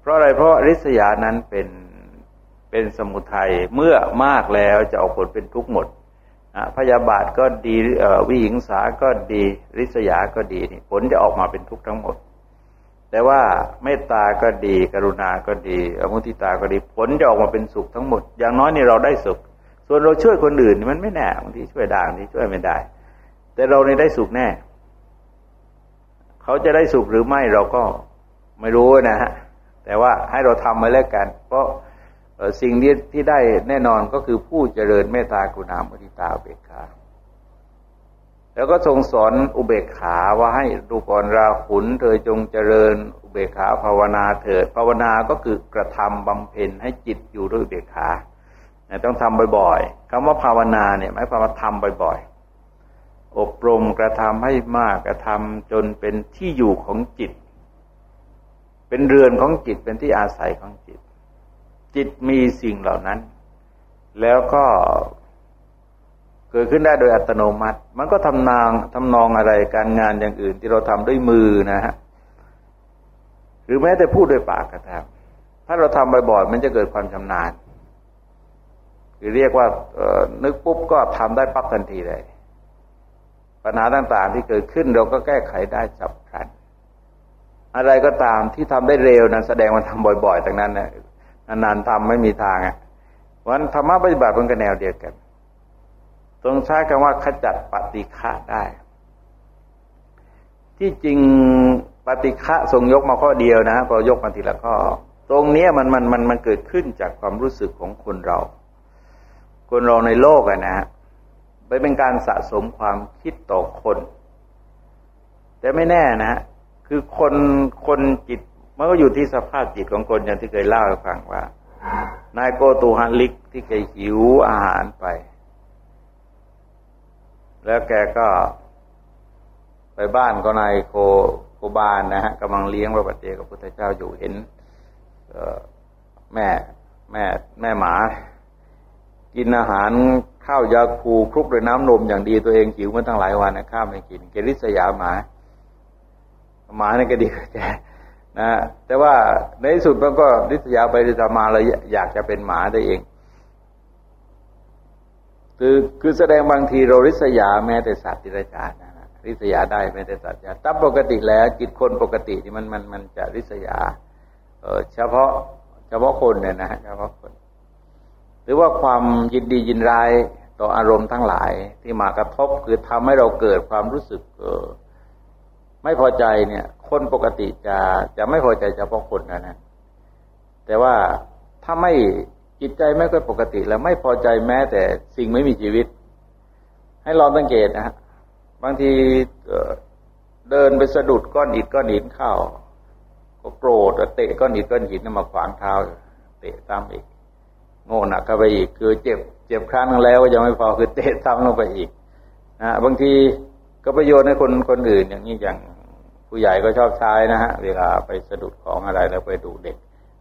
เพราะอะไรเพราะริษยานั้นเป็น เป็นสมุทัยเมื่อมากแล้วจะออกผลเป็นทุกข์หมดพยาบาทก็ดีวิหิงสาก็ดีริษยาก็ดีนี่ผลจะออกมาเป็นทุกข์ทั้งหมด แต่ว่าเมตตาก็ดี กรุณาก็ดีอมุทิตาก็ดี ผลจะออกมาเป็นสุขทั้งหมด อย่างน้อยนี่เราได้สุข ส่วนเราช่วยคนอื่นมันไม่แน่บางทีช่วยด้บางทีช่วยไม่ได้ แต่เราเนี่ได้สุขแน่ เขาจะได้สุขหรือไม่เราก็ไม่รู้นะฮะแต่ว่าให้เราทำมาแล้วกัน เพราะ สิ่งที่ที่ได้แน่นอนก็คือผู้เจริญเมตตากรุณามุทิตาอุเบกขา แล้วก็ทรงสอนอุเบกขาว่าให้ดูก่อนราขุนเธอจงเจริญอุเบกขาภาวนาเถิด ภาวนาก็คือกระทำบำเพ็ญให้จิตอยู่ด้วยอุเบกขาต้องทำบ่อยๆคำว่าภาวนาเนี่ยหมายความว่าทำบ่อยๆ อบรมกระทำให้มากกระทำจนเป็นที่อยู่ของจิต เป็นเรือนของจิตเป็นที่อาศัยของจิต จิตมีสิ่งเหล่านั้น แล้วก็เกิดขึ้นได้โดยอัตโนมัติ มันก็ทำนางทำนองอะไรการงานอย่างอื่นที่เราทำด้วยมือนะฮะหรือแม้แต่พูดด้วยปากก็ทำถ้าเราทำบ่อยๆมันจะเกิดความชำนาญคือเรียกว่านึกปุ๊บก็ทำได้ปั๊บทันทีเลย ปัญหาต่างๆที่เกิดขึ้นเราก็แก้ไขได้จับพลัน อะไรก็ตามที่ทำได้เร็วนะแสดงมันทำบ่อยๆดังนั้นนะ นานทำไม่มีทางอะวันธรรมะปฏิบัติมันก็แนวเดียวกันตรงใช้คำว่าขจัดปฏิฆะได้ ที่จริงปฏิฆะทรงยกมาข้อเดียวนะพอยกมาทีละข้อ ตรงนี้มันมันมันมันเกิดขึ้นจากความรู้สึกของคนเรา คนเราในโลกอะนะไปเป็นการสะสมความคิดต่อคน แต่ไม่แน่นะคือคนคนจิต มันก็อยู่ที่สภาพจิตของคนอย่างที่เคยเล่าให้ฟังว่า นายโกตูฮันลิกที่แกหิวอาหารไป แล้วแกก็ ไปบ้านก็นายโคโคบานนะฮะกำลังเลี้ยงพระปฏิเจกับพุทธเจ้าอยู่เห็นแม่แม่แม่หมา กินอาหารข้าวยาคูคลุกด้วยน้ำนมอย่างดีตัวเองหิวมาตั้งหลายวันนะข้าวไม่กิน เกริษยาหมา หมาเนี่ยก็ดีกว่าแก นะแต่ว่าในที่สุดมันก็ริษยาไปริษมาเลยอยากจะเป็นหมาได้เอง คือคือแสดงบางทีเราริษยาแม้แต่สัตว์ที่ไรจานนะริษยาได้แม้แต่สัตว์ตามปกติแล้ว จิตคนปกติที่มันมันมันจะริษยาเออเฉพาะเฉพาะคนเนี่ยนะเฉพาะคน หรือว่าความยินดียินร้ายต่ออารมณ์ทั้งหลายที่มากระทบคือทำให้เราเกิดความรู้สึกเออ ไม่พอใจเนี่ย คนปกติจะจะไม่พอใจเฉพาะคนนะนะแต่ว่าถ้าไม่จิตใจไม่ค่อยปกติ แล้วไม่พอใจแม้แต่สิ่งไม่มีชีวิต ให้ลองสังเกตนะฮะบางทีเดินไปสะดุดก้อนอิฐก้อนหินเข้าก็โกรธเตะก้อนอิฐก้อนหินมาขวางเท้า เตะตามอีก โง่หนักเข้าไปอีก คือเจ็บ เจ็บครั้งแล้วยังไม่พอคือเตะซ้ำลงไปอีกนะบางที ก็ประโยชน์ให้คนคนอื่นอย่างนี้อย่างผู้ใหญ่ก็ชอบใช้นะฮะเวลาไปสะดุดของอะไรแล้วไปดูเด็ก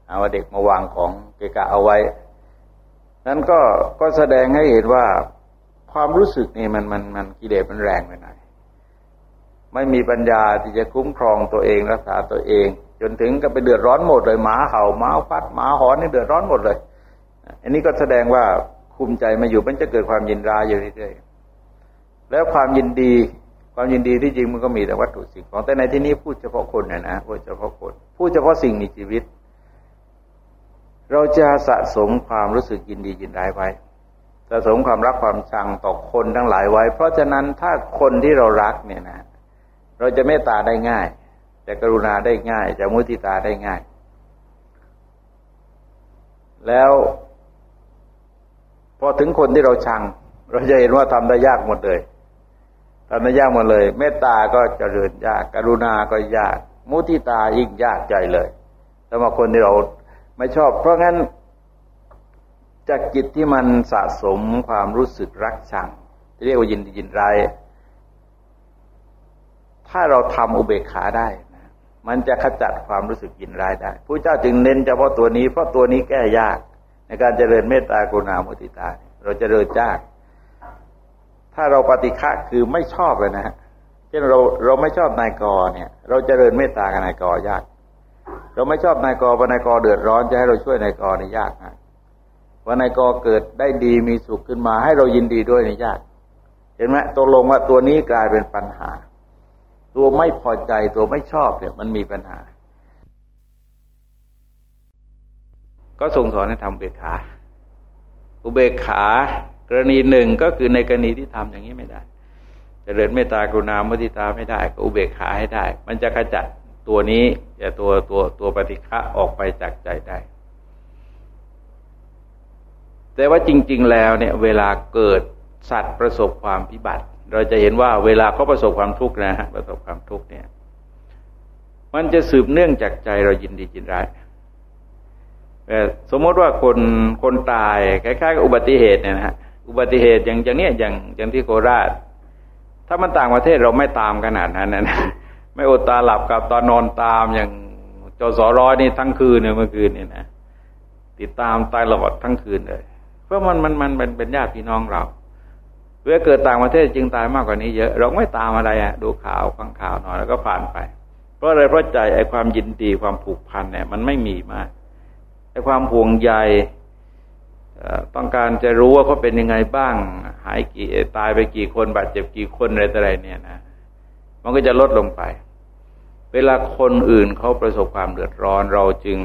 เอาว่าเด็กมาวางของเกะกะเอาไว้ นั้นก็ก็แสดงให้เห็นว่าความรู้สึกนี่มันมันมันกิเลสมันแรงไปหน่อยไม่มีปัญญาที่จะคุ้มครองตัวเองรักษาตัวเอง จนถึงกับไปเดือดร้อนหมดเลยหมาเห่าหมาฟัดหมาหอนนี่เดือดร้อนหมดเลย อันนี้ก็แสดงว่าคุมใจมาอยู่มันจะเกิดความยินร้ายอยู่เรื่อยๆแล้วความยินดี ความยินดีที่จริงมันก็มีแต่วัตถุสิ่งของแต่ในที่นี้พูดเฉพาะคนนะนะพูดเฉพาะคนพูดเฉพาะสิ่งมีชีวิต เราจะสะสมความรู้สึกยินดียินร้ายไว้สะสมความรักความชังต่อคนทั้งหลายไว้ เพราะฉะนั้นถ้าคนที่เรารักเนี่ยนะ เราจะเมตตาได้ง่าย จะกรุณาได้ง่าย จะมุติตาได้ง่าย แล้วพอถึงคนที่เราชัง เราจะเห็นว่าทำได้ยากหมดเลย ทำได้ยากหมดเลย เมตตาก็เจริญยาก กรุณาก็ยาก มุติตายิ่งยากใจเลยสำหรับคนที่เราไม่ชอบ เพราะงั้นจากจิตที่มันสะสมความรู้สึกรักชังเรียกว่ายินดียินร้ายถ้าเราทำอุเบกขาได้นะมันจะขจัดความรู้สึกยินร้ายได้ผู้เจ้าจึงเน้นเฉพาะตัวนี้เพราะตัวนี้แก้ยาก ในการเจริญเมตตากรุณามุติตา เราจเจริญยาก ถ้าเราปฏิฆะคือไม่ชอบเลยนะฮะเช่นเราเราไม่ชอบนายกเนี่ย เราจเจริญเมตตากับนายกยาก เราไม่ชอบนายกพอนายกเดือดร้อนจะให้เราช่วยนายกนี่ยากนะว่านายกเกิดได้ดีมีสุขขึ้นมา ให้เรายินดีด้วยนี่ยาก เห็นไหมตกลงว่าตัวนี้กลายเป็นปัญหา ตัวไม่พอใจตัวไม่ชอบเนี่ย มันมีปัญหา ก็ทรงสอนให้ทำเบกขาอุเบกขา กรณีหนึ่งก็คือในกรณีที่ทำอย่างนี้ไม่ได้จเจริญเมตตากรุณามุทิตาไม่ได้ก็อุเบกขาให้ได้ มันจะขจัดตัวนี้จะตัวตัวตัวปฏิฆะออกไปจากใจได้ แต่ว่าจริง ๆ แล้วเนี่ย เวลาเกิดสัตว์ประสบความพิบัติ เราจะเห็นว่าเวลาเขาประสบความทุกข์นะฮะประสบความทุกข์เนี่ย มันจะสืบเนื่องจากใจเรายินดียินร้ายสมมติว่าคนคนตายคล้ายๆกับอุบัติเหตุเนี่ยนะฮะ อุบัติเหตุอย่างอย่างเนี้ยอย่างอย่างที่โคราช ถ้ามันต่างประเทศเราไม่ตามขนาดนั้นนะไม่อดตาหลับกับตอนนอนตามอย่างจสร้อยนี่ทั้งคืนเนี่ยเมื่อคืนเนี่ยนะติดตามตายหลอดทั้งคืนเลย เพราะมันมันมันเป็นเป็นญาติพี่น้องเราเวลาเกิดต่างประเทศจึงตายมากกว่านี้เยอะ เราไม่ตามอะไรอะดูข่าวฟังข่าวหน่อยแล้วก็ผ่านไป เพราะอะไรเพราะใจไอ้ความยินดีความผูกพันเนี่ย มันไม่มีมากไอ้ความห่วงใย ต้องการจะรู้ว่าเขาเป็นยังไงบ้าง หายกี่ตายไปกี่คนบาดเจ็บกี่คนอะไรต่ออะไรเนี่ยนะ มันก็จะลดลงไป เวลาคนอื่นเขาประสบความเดือดร้อนเราจึง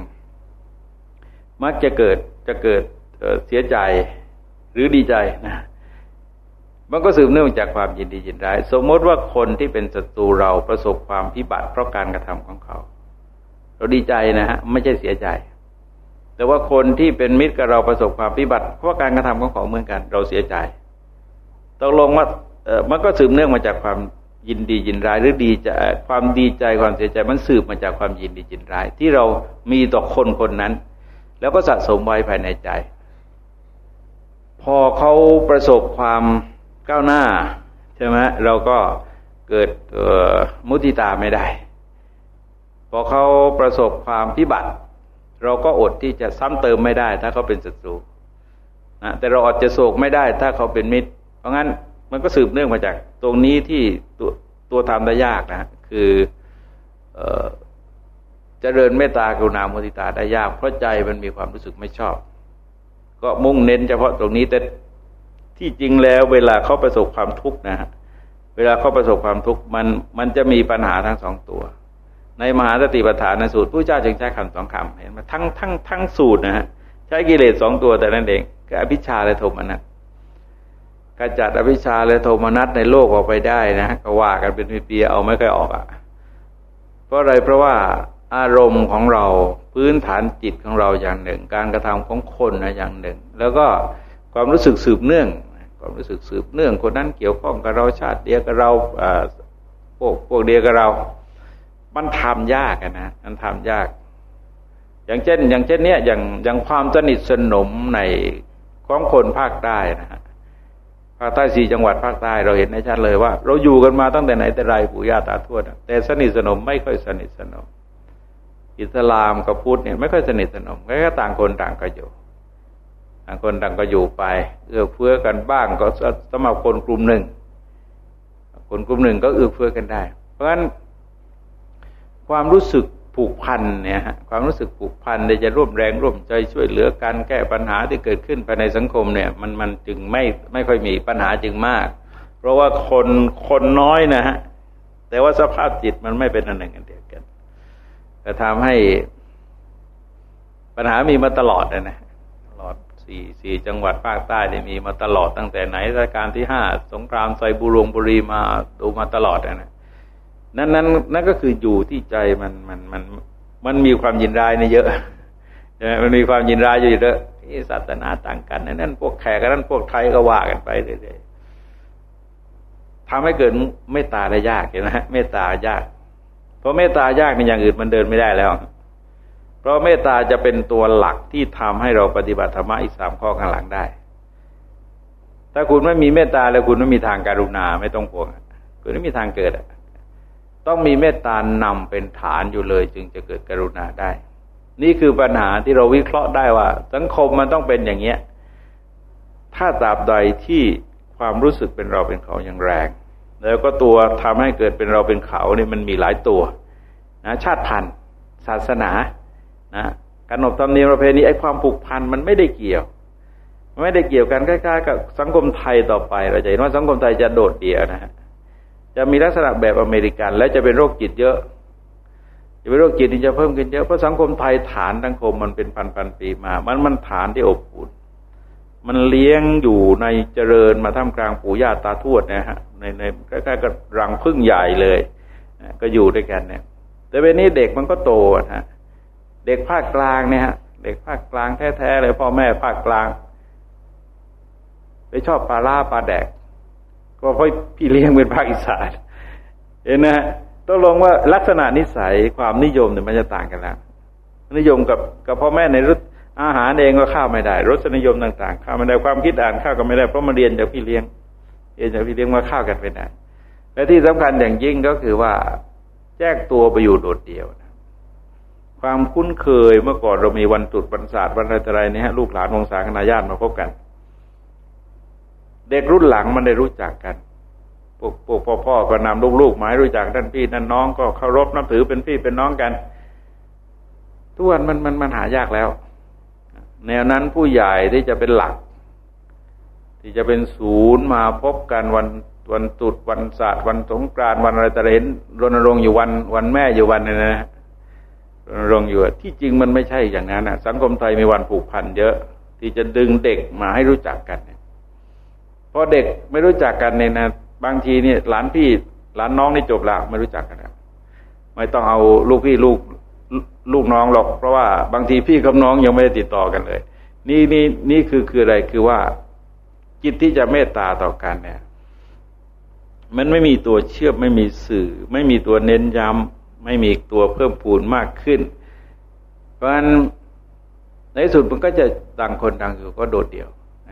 มักจะเกิดจะเกิดเสียใจหรือดีใจนะมันก็สืบเนื่องจากความยินดียินร้าย สมมติว่าคนที่เป็นศัตรูเราประสบความพิบัติเพราะการกระทำของเขา เราดีใจนะฮะไม่ใช่เสียใจ แต่ว่าคนที่เป็นมิตรกับเราประสบความพิบัติ เพราะการกระทำของเขาเหมือนกัน เราเสียใจตกลงว่าเออมันก็สืบเนื่องมาจากความยินดียินร้ายหรือดีจะความดีใจความเสียใจมันสืบมาจากความยินดียินร้าย ที่เรามีต่อคนคนนั้น แล้วก็สะสมไว้ภายในใจ พอเขาประสบความก้าวหน้าใช่ไหมเราก็เกิดมุติตาไม่ได้ พอเขาประสบความพิบัติ เราก็อดที่จะซ้ำเติมไม่ได้ ถ้าเขาเป็นศัตรูนะแต่เราอดจะโศกไม่ได้ ถ้าเขาเป็นมิตร เพราะงั้นมันก็สืบเนื่องมาจาก ตรงนี้ที่ตัวตัวทำได้ยากนะคือเจริญเมตตากรุณาโมติตาได้ยาก เพราะใจมันมีความรู้สึกไม่ชอบ ก็มุ่งเน้นเฉพาะตรงนี้แต่ที่จริงแล้วเวลาเขาประสบความทุกข์นะฮะเวลาเขาประสบความทุกข์มันมันจะมีปัญหาทั้งสองตัว ในมหาสติปัฏฐานสูตรผู้เจ้าจึงใช้คำสองคำเห็นไหมทั้งทั้งทั้งสูตรนะฮะใช้กิเลสสองตัวแต่นั่นเองคืออภิชาและโทมนัสกระจัดอภิชาและโทมนัสในโลกออกไปได้นะก็ว่ากันเป็นปีเอาไม่ค่อยออกอะ่ะ เพราะอะไรเพราะว่าอารมณ์ของเราพื้นฐานจิตของเราอย่างหนึ่ง การกระทำของคนนะอย่างหนึ่ง แล้วก็ความรู้สึกสืบเนื่องความรู้สึกสืบเนื่องคนนั้นเกี่ยวข้องกับเราชาติเดียวกับเราพวกพวกเดียวกับเรา มันทำยากนะมันทำยาก อย่างเช่น อย่างเช่น เนี้ยอย่างอย่างความสนิทสนมในของคนภาคใต้นะฮะภาคใต้สี่จังหวัดภาคใต้เราเห็นในชัดเลยว่า เราอยู่กันมาตั้งแต่ไหนแต่ไรปู่ย่าตาทวดแต่สนิทสนมไม่ค่อยสนิทสนม อิสลามกับพุทธเนี่ยไม่ค่อยสนิทสนมแค่ต่างคนต่างก็อยู่ต่างคนต่างก็อยู่ไปเอื้อเฟื้อกันบ้างก็สำหรับคนกลุ่มหนึ่งคนกลุ่มหนึ่งก็เอื้อเฟื้อกันได้ เพราะฉะนั้น ความรู้สึกผูกพันเนี่ยฮะความรู้สึกผูกพันที่จะร่วมแรงร่วมใจช่วยเหลือกันแก้ปัญหาที่เกิดขึ้นภายในสังคมเนี่ย มันมันจึงไม่ไม่ค่อยมีปัญหาจึงมาก เพราะว่าคนคนน้อยนะฮะแต่ว่าสภาพจิตมันไม่เป็นอันหนึ่งอันเดียวกันจะทำให้ปัญหามีมาตลอดนะตลอดสี่สี่จังหวัดภาคใต้เนี่ยมีมาตลอดตั้งแต่ไหนรัชกาลที่ห้าสงครามไซบูรงบุรีมาดูมาตลอดนะ นั่นนั้นนั่นก็คืออยู่ที่ใจมันมันมันมันมีความยินร้ายในเยอะมันมีความยินร้ายอยู่เยอะศาสนาต่างกันนั่นพวกแขกนั่นพวกไทยก็ว่ากันไปเรื่อยๆทำให้เกิดเมตตาได้ยากเห็นไหมเมตตายาก เพราะเมตตายากในอย่างอื่นมันเดินไม่ได้แล้ว เพราะเมตตาจะเป็นตัวหลักที่ทำให้เราปฏิบัติธรรมอีกสามข้อข้างหลังได้ ถ้าคุณไม่มีเมตตาแล้วคุณไม่มีทางการุณาไม่ต้องห่วงคุณไม่มีทางเกิดอะ ต้องมีเมตตานำเป็นฐานอยู่เลย จึงจะเกิดกรุณาได้ นี่คือปัญหาที่เราวิเคราะห์ได้ว่า สังคมมันต้องเป็นอย่างเงี้ย ถ้าตราบใดที่ความรู้สึกเป็นเราเป็นเขาอย่างแรง แล้วก็ตัวทำให้เกิดเป็นเราเป็นเขาเนี่ยมันมีหลายตัวนะชาติพันธุ์ ศาสนานะการนบธรรมเนียมประเพณีไอ้ความผูกพันมันไม่ได้เกี่ยว ไม่ได้เกี่ยวกันใกล้ๆกับสังคมไทยต่อไป เราจะเห็นว่าสังคมไทยจะโดดเดี่ยวนะฮะ จะมีลักษณะแบบอเมริกัน และจะเป็นโรคจิตเยอะ จะเป็นโรคจิตที่จะเพิ่มขึ้นเยอะเพราะสังคมไทยฐานสังคมมันเป็นพันพันปีมา มันมันฐานที่อบอุ่นมันเลี้ยงอยู่ในเจริญมาท่ามกลางปู่ย่าตาทวดนะฮะในในใกล้ๆกับรังพึ่งใหญ่เลยก็อยู่ด้วยกันเนี่ย แต่เวลนี้เด็กมันก็โตนะเด็กภาคกลางเนี่ยฮะเด็กภาคกลางแท้ๆเลยพ่อแม่ภาคกลาง ไปชอบปลาล่าปลาแดก ก็เพราะพี่เลี้ยงเป็นภาคอีสานเห็นนะฮะต้องลงว่าลักษณะนิสัยความนิยมเนี่ยมันจะต่างกันแล้วนิยมกับกับพ่อแม่ในรสอาหารเองก็ข้าวไม่ได้รสนิยมต่างๆข้าวไม่ได้ความคิดอ่านข้าวก็ไม่ได้เพราะมาเรียนจากพี่เลี้ยงเรียนจากพี่เลี้ยงมาข้าวกันไม่ได้และที่สำคัญอย่างยิ่งก็คือว่าแยกตัวไปอยู่โดดเดี่ยวนะความคุ้นเคยเมื่อก่อนเรามีวันตรุษวันศาสตร์วันอะไรๆนี่ฮะลูกหลานวงศาคณาญาติมาพบกัน เด็กรุ่นหลังมันได้รู้จักกันพวกพวกพ่อพ่อก็นำลูกๆมาให้รู้จักนั่นพี่นั่นน้องก็เคารพนับถือเป็นพี่เป็นน้องกัน ทุกวันมันมันมันหายากแล้ว แนวนั้นผู้ใหญ่ที่จะเป็นหลัก ที่จะเป็นศูนย์มาพบกันวันวันตุดวันศาสตร์วันสงกรานต์วันอะไรแต่เห็นรณรงค์อยู่วันวันแม่อยู่วันนึงนะรณรงค์อยู่ที่จริงมันไม่ใช่อย่างนั้นนะสังคมไทยมีวันผูกพันเยอะ ที่จะดึงเด็กมาให้รู้จักกัน พราะเด็กไม่รู้จักกันเนี่ยนะบางทีเนี่ยหลานพี่หลานน้องนี่จบแล้วไม่รู้จักกันแล้วไม่ต้องเอาลูกพี่ลูกลูกน้องหรอก เพราะว่าบางทีพี่กับน้องยังไม่ได้ติดต่อกันเลย นี่นี่นี่คือคืออะไรคือว่าจิตที่จะเมตตาต่อกันเนี่ย มันไม่มีตัวเชื่อมไม่มีสื่อ ไม่มีตัวเน้นย้ำไม่มีตัวเพิ่มพูนมากขึ้น เพราะฉะนั้นในสุดมันก็จะต่างคนต่างอยู่ก็โดดเดี่ยว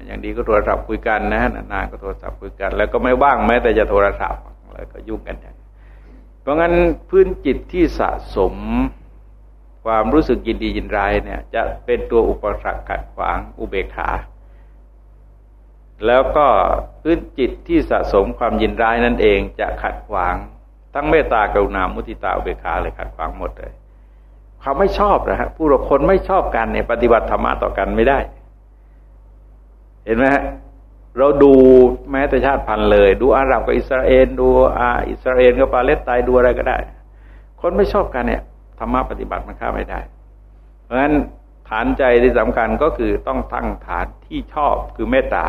อย่างดีก็โทรศัพท์คุยกันนะนานๆก็โทรศัพท์คุยกัน แล้วก็ไม่ว่างแม้แต่จะโทรศัพท์แล้วก็ยุ่งกันอย่างเพราะงั้นพื้นจิตที่สะสมความรู้สึกยินดียินร้ายเนี่ย จะเป็นตัวอุปสรรคขัดขวางอุเบกขา แล้วก็พื้นจิตที่สะสมความยินร้ายนั่นเองจะขัดขวาง ทั้งเมตตากรุณามุติตาอุเบกขาเลยขัดขวางหมดเลยเขาไม่ชอบนะฮะผู้เราคนไม่ชอบกันเนี่ยปฏิบัติธรรมะต่อกันไม่ได้ เห็นไหมฮะเราดูแม้แต่ชาติพันธุ์เลย ดูอาหรับกับอิสราเอลดูอาอิสราเอลกับปาเลสไตน์ดูอะไรก็ได้ คนไม่ชอบกันเนี่ยธรรมะปฏิบัติมันข้าไม่ได้ เพราะฉะนั้นฐานใจที่สำคัญก็คือต้องตั้งฐานที่ชอบคือเมตตา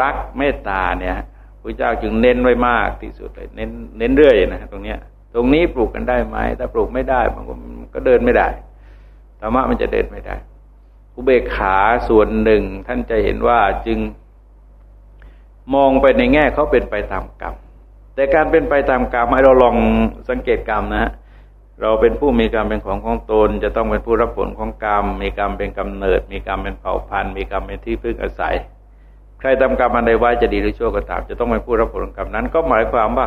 รักเมตตาเนี่ยพระเจ้าจึงเน้นไว้มากที่สุดเลยเน้นเน้นเรื่อยนะตรงเนี้ย ตรงนี้ปลูกกันได้ไหมถ้าปลูกไม่ได้มันก็เดินไม่ได้ธรรมะมันจะเดินไม่ได้ อุเบกขาส่วนหนึ่งท่านจะเห็นว่าจึงมองไปในแง่เขาเป็นไปตามกรรม แต่การเป็นไปตามกรรมให้เราลองสังเกตกรรมนะฮะเราเป็นผู้มีกรรมเป็นของของตน จะต้องเป็นผู้รับผลของกรรม มีกรรมเป็นกำเนิด มีกรรมเป็นเผ่าพันธุ์ มีกรรมเป็นที่พึ่งอาศัย ใครทำกรรมอันใดไว้จะดีหรือชั่วก็ตาม จะต้องเป็นผู้รับผลของกรรมนั้น ก็หมายความว่า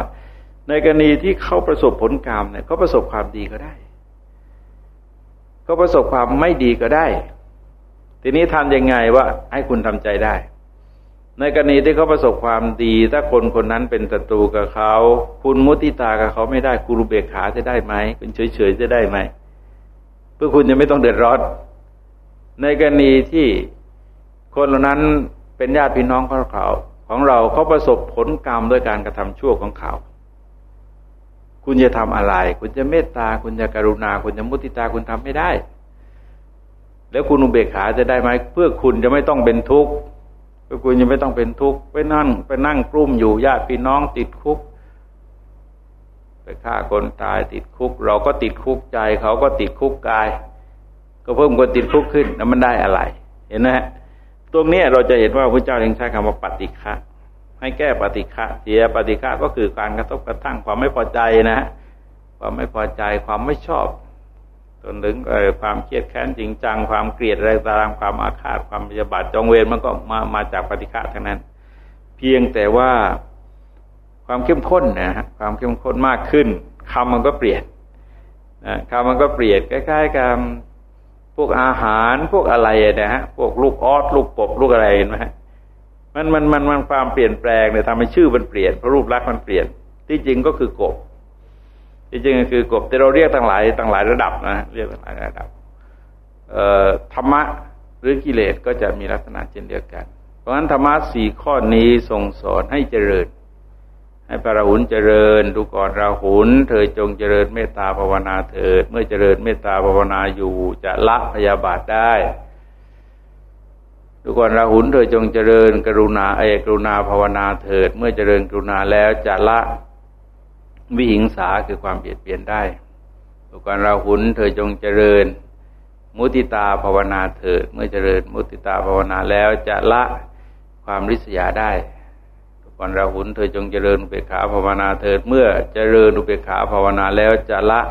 ในกรณีที่เขาประสบผลกรรมเนี่ยเขาประสบความดีก็ได้เขาประสบความไม่ดีก็ได้ ทีนี้ทำยังไงว่าให้คุณทำใจได้ ในกรณีที่เขาประสบความดี ถ้าคนคนนั้นเป็นศัตรูกับเขา คุณมุติตากับเขาไม่ได้กุรุเบกขาจะได้ไหมคุณเฉยๆจะได้ไหมเพื่อคุณจะไม่ต้องเดือดร้อนในกรณีที่คนเหล่านั้นเป็นญาติพี่น้องของเขาของเราเขาประสบผลกรรมด้วยการกระทำชั่วของเขา คุณจะทำอะไร คุณจะเมตตา คุณจะกรุณา คุณจะมุติตา คุณทำไม่ได้ แล้วคุณอุเบกขาจะได้ไหมเพื่อคุณจะไม่ต้องเป็นทุกข์เพื่อคุณจะไม่ต้องเป็นทุกข์ไปนั่งไปนั่งกลุ้มอยู่ญาติพี่น้องติดคุก ไปฆ่าคนตายติดคุก เราก็ติดคุกใจเขาก็ติดคุกกาย ก็เพิ่มคนติดคุกขึ้นแล้วมันได้อะไร เห็นไหมตรงนี้เราจะเห็นว่าพระเจ้าเองใช้คำว่าปฏิฆะให้แก้ปฏิฆะเสียปฏิฆะก็คือการกระทบกระทั่งความไม่พอใจนะความไม่พอใจความไม่ชอบ จนถึงความเครียดแค้นจริงจัง ความเกลียดอะไรตางความอาฆาตความพยาบาทจองเวรมันก็มามาจากปฏิฆะทั้งนั้น เพียงแต่ว่าความเข้มข้นนะฮะความเข้มข้นมากขึ้นคำมันก็เปลี่ยนนะคำมันก็เปลี่ยนคล้ๆกับพวกอาหารพวกอะไรนะฮะพวกลูกออสลูกกบลูกอะไรเห็นไหมมันมันมันมันความเปลี่ยนแปลงเนี่ยทำให้ชื่อมันเปลี่ยนเพราะรูปลักษณ์มันเปลี่ยน ที่จริงก็คือกบ จริงก็คือกบแต่เราเรียกตั้งหลายตั้งหลายระดับนะเรียกตั้งหลายระดับธรรมะหรือกิเลสก็จะมีลักษณะเช่นเดียวกัน เพราะฉะนั้นธรรมะสี่ข้อนี้ทรงสอนให้เจริญ ให้พระราหุลเจริญดูก่อนราหุลเธอจงเจริญเมตตาภาวนาเถิด เมื่อเจริญเมตตาภาวนาอยู่จะละพยาบาทได้ดูก่อนราหุลเธอจงเจริญกรุณาเอกรุณาภาวนาเถิด เมื่อเจริญกรุณาแล้วจะละ วิหิงสาคือความเบียดเบียนได้ดูก่อนราหุลเธอจงเจริญ มุติตาภาวนาเถิด เมื่อเจริญมุติตาภาวนาแล้วจะละความริษยาได้ก่อนราหุลเธอจงเจริญอุเบกขาภาวนาเถิด เมื่อเจริญอุเบกขาภาวนาแล้วจะละ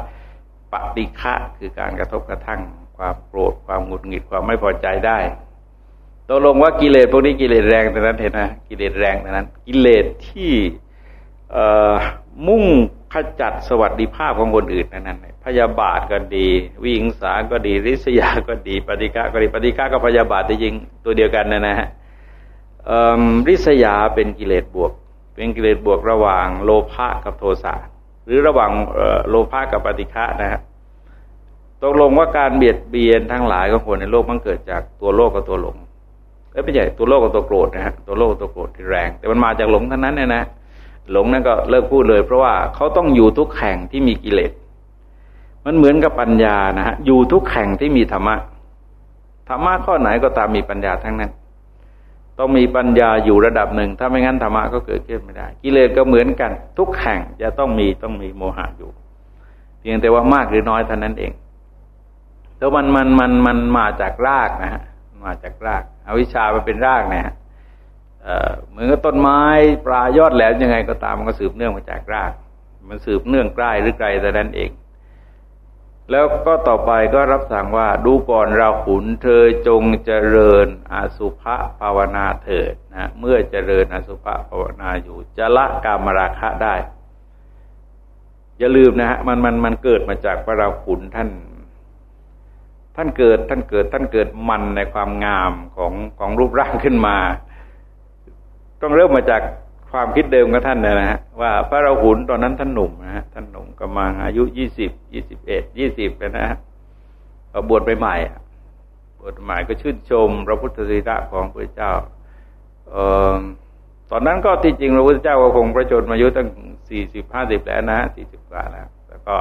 ปฏิฆะคือการกระทบกระทั่ง ความโกรธความหงุดหงิดความไม่พอใจได้ตกลงว่ากิเลสพวกนี้กิเลสแรงแต่นั้นเห็นไหมกิเลสแรงแต่นั้น กิเลสที่ มุ่งขจัดสวัสดิภาพของคนอื่นนั้นพยาบาทก็ดี วิงสาก็ดี ริษยาก็ดี ปฏิฆะก็ดีปฏิฆะกับพยาบาทจริงตัวเดียวกันนะนะฮะริษยาเป็นกิเลสบวก เป็นกิเลสบวกระหว่างโลภะกับโทสะหรือระหว่างโลภะกับปฏิฆะนะฮะตกลงว่าการเบียดเบียนทั้งหลายของคนในโลกมันเกิดจากตัวโลกกับตัวหลงเอ้ไม่ใช่ตัวโลกกับตัวโกรธนะฮะตัวโลกกับตัวโกรธที่แรง แต่มันมาจากหลงทั้งนั้นเนี่ยนะ หลงนั่นก็เลิกพูดเลย เพราะว่าเขาต้องอยู่ทุกแห่งที่มีกิเลสมันเหมือนกับปัญญานะฮะอยู่ทุกแห่งที่มีธรรมะธรรมะข้อไหนก็ตามมีปัญญาทั้งนั้น ต้องมีปัญญาอยู่ระดับหนึ่ง ถ้าไม่งั้นธรรมะก็เกิดขึ้นไม่ได้ กิเลสก็เหมือนกัน ทุกแห่งจะต้องมีต้องมีโมหะอยู่ เพียงแต่ว่ามากหรือน้อยเท่านั้นเองแล้วมันมันมันมันมาจากรากนะฮะมาจากรากอวิชชามันเป็นรากนะฮะ เหมือนกับต้นไม้ปลายอดแหลมยังไงก็ตามมันก็สืบเนื่องมาจากราก มันสืบเนื่องใกล้หรือไกลแต่นั้นเอง แล้วก็ต่อไปก็รับสั่งว่าดูก่อนเราขุนเธอจงเจริญอาสุภะภาวนาเถิดนะเมื่อเจริญอาสุภะภาวนาอยู่จะละกามราคะได้ อย่าลืมนะฮะมันมันมันเกิดมาจากพระราขุนท่านท่านเกิดท่านเกิดท่านเกิดมันในความงามของของรูปร่างขึ้นมา ต้องเริ่มมาจากความคิดเดิมของท่านนะฮะว่าพระราหุลตอนนั้นท่านหนุ่มนะฮะท่านหนุ่มกำลังอายุยี่สิบยี่สิบเอ็ดยี่สิบนะฮะบวชใหม่บวชใหม่ก็ชื่นชม พระพุทธศีระของพระเจ้าเออตอนนั้นก็ที่จริงพระพุทธเจ้าก็คงประชนมายุตั้งสี่สิบห้าสิบแล้วนะสี่สิบกว่าแล้วแล้วก็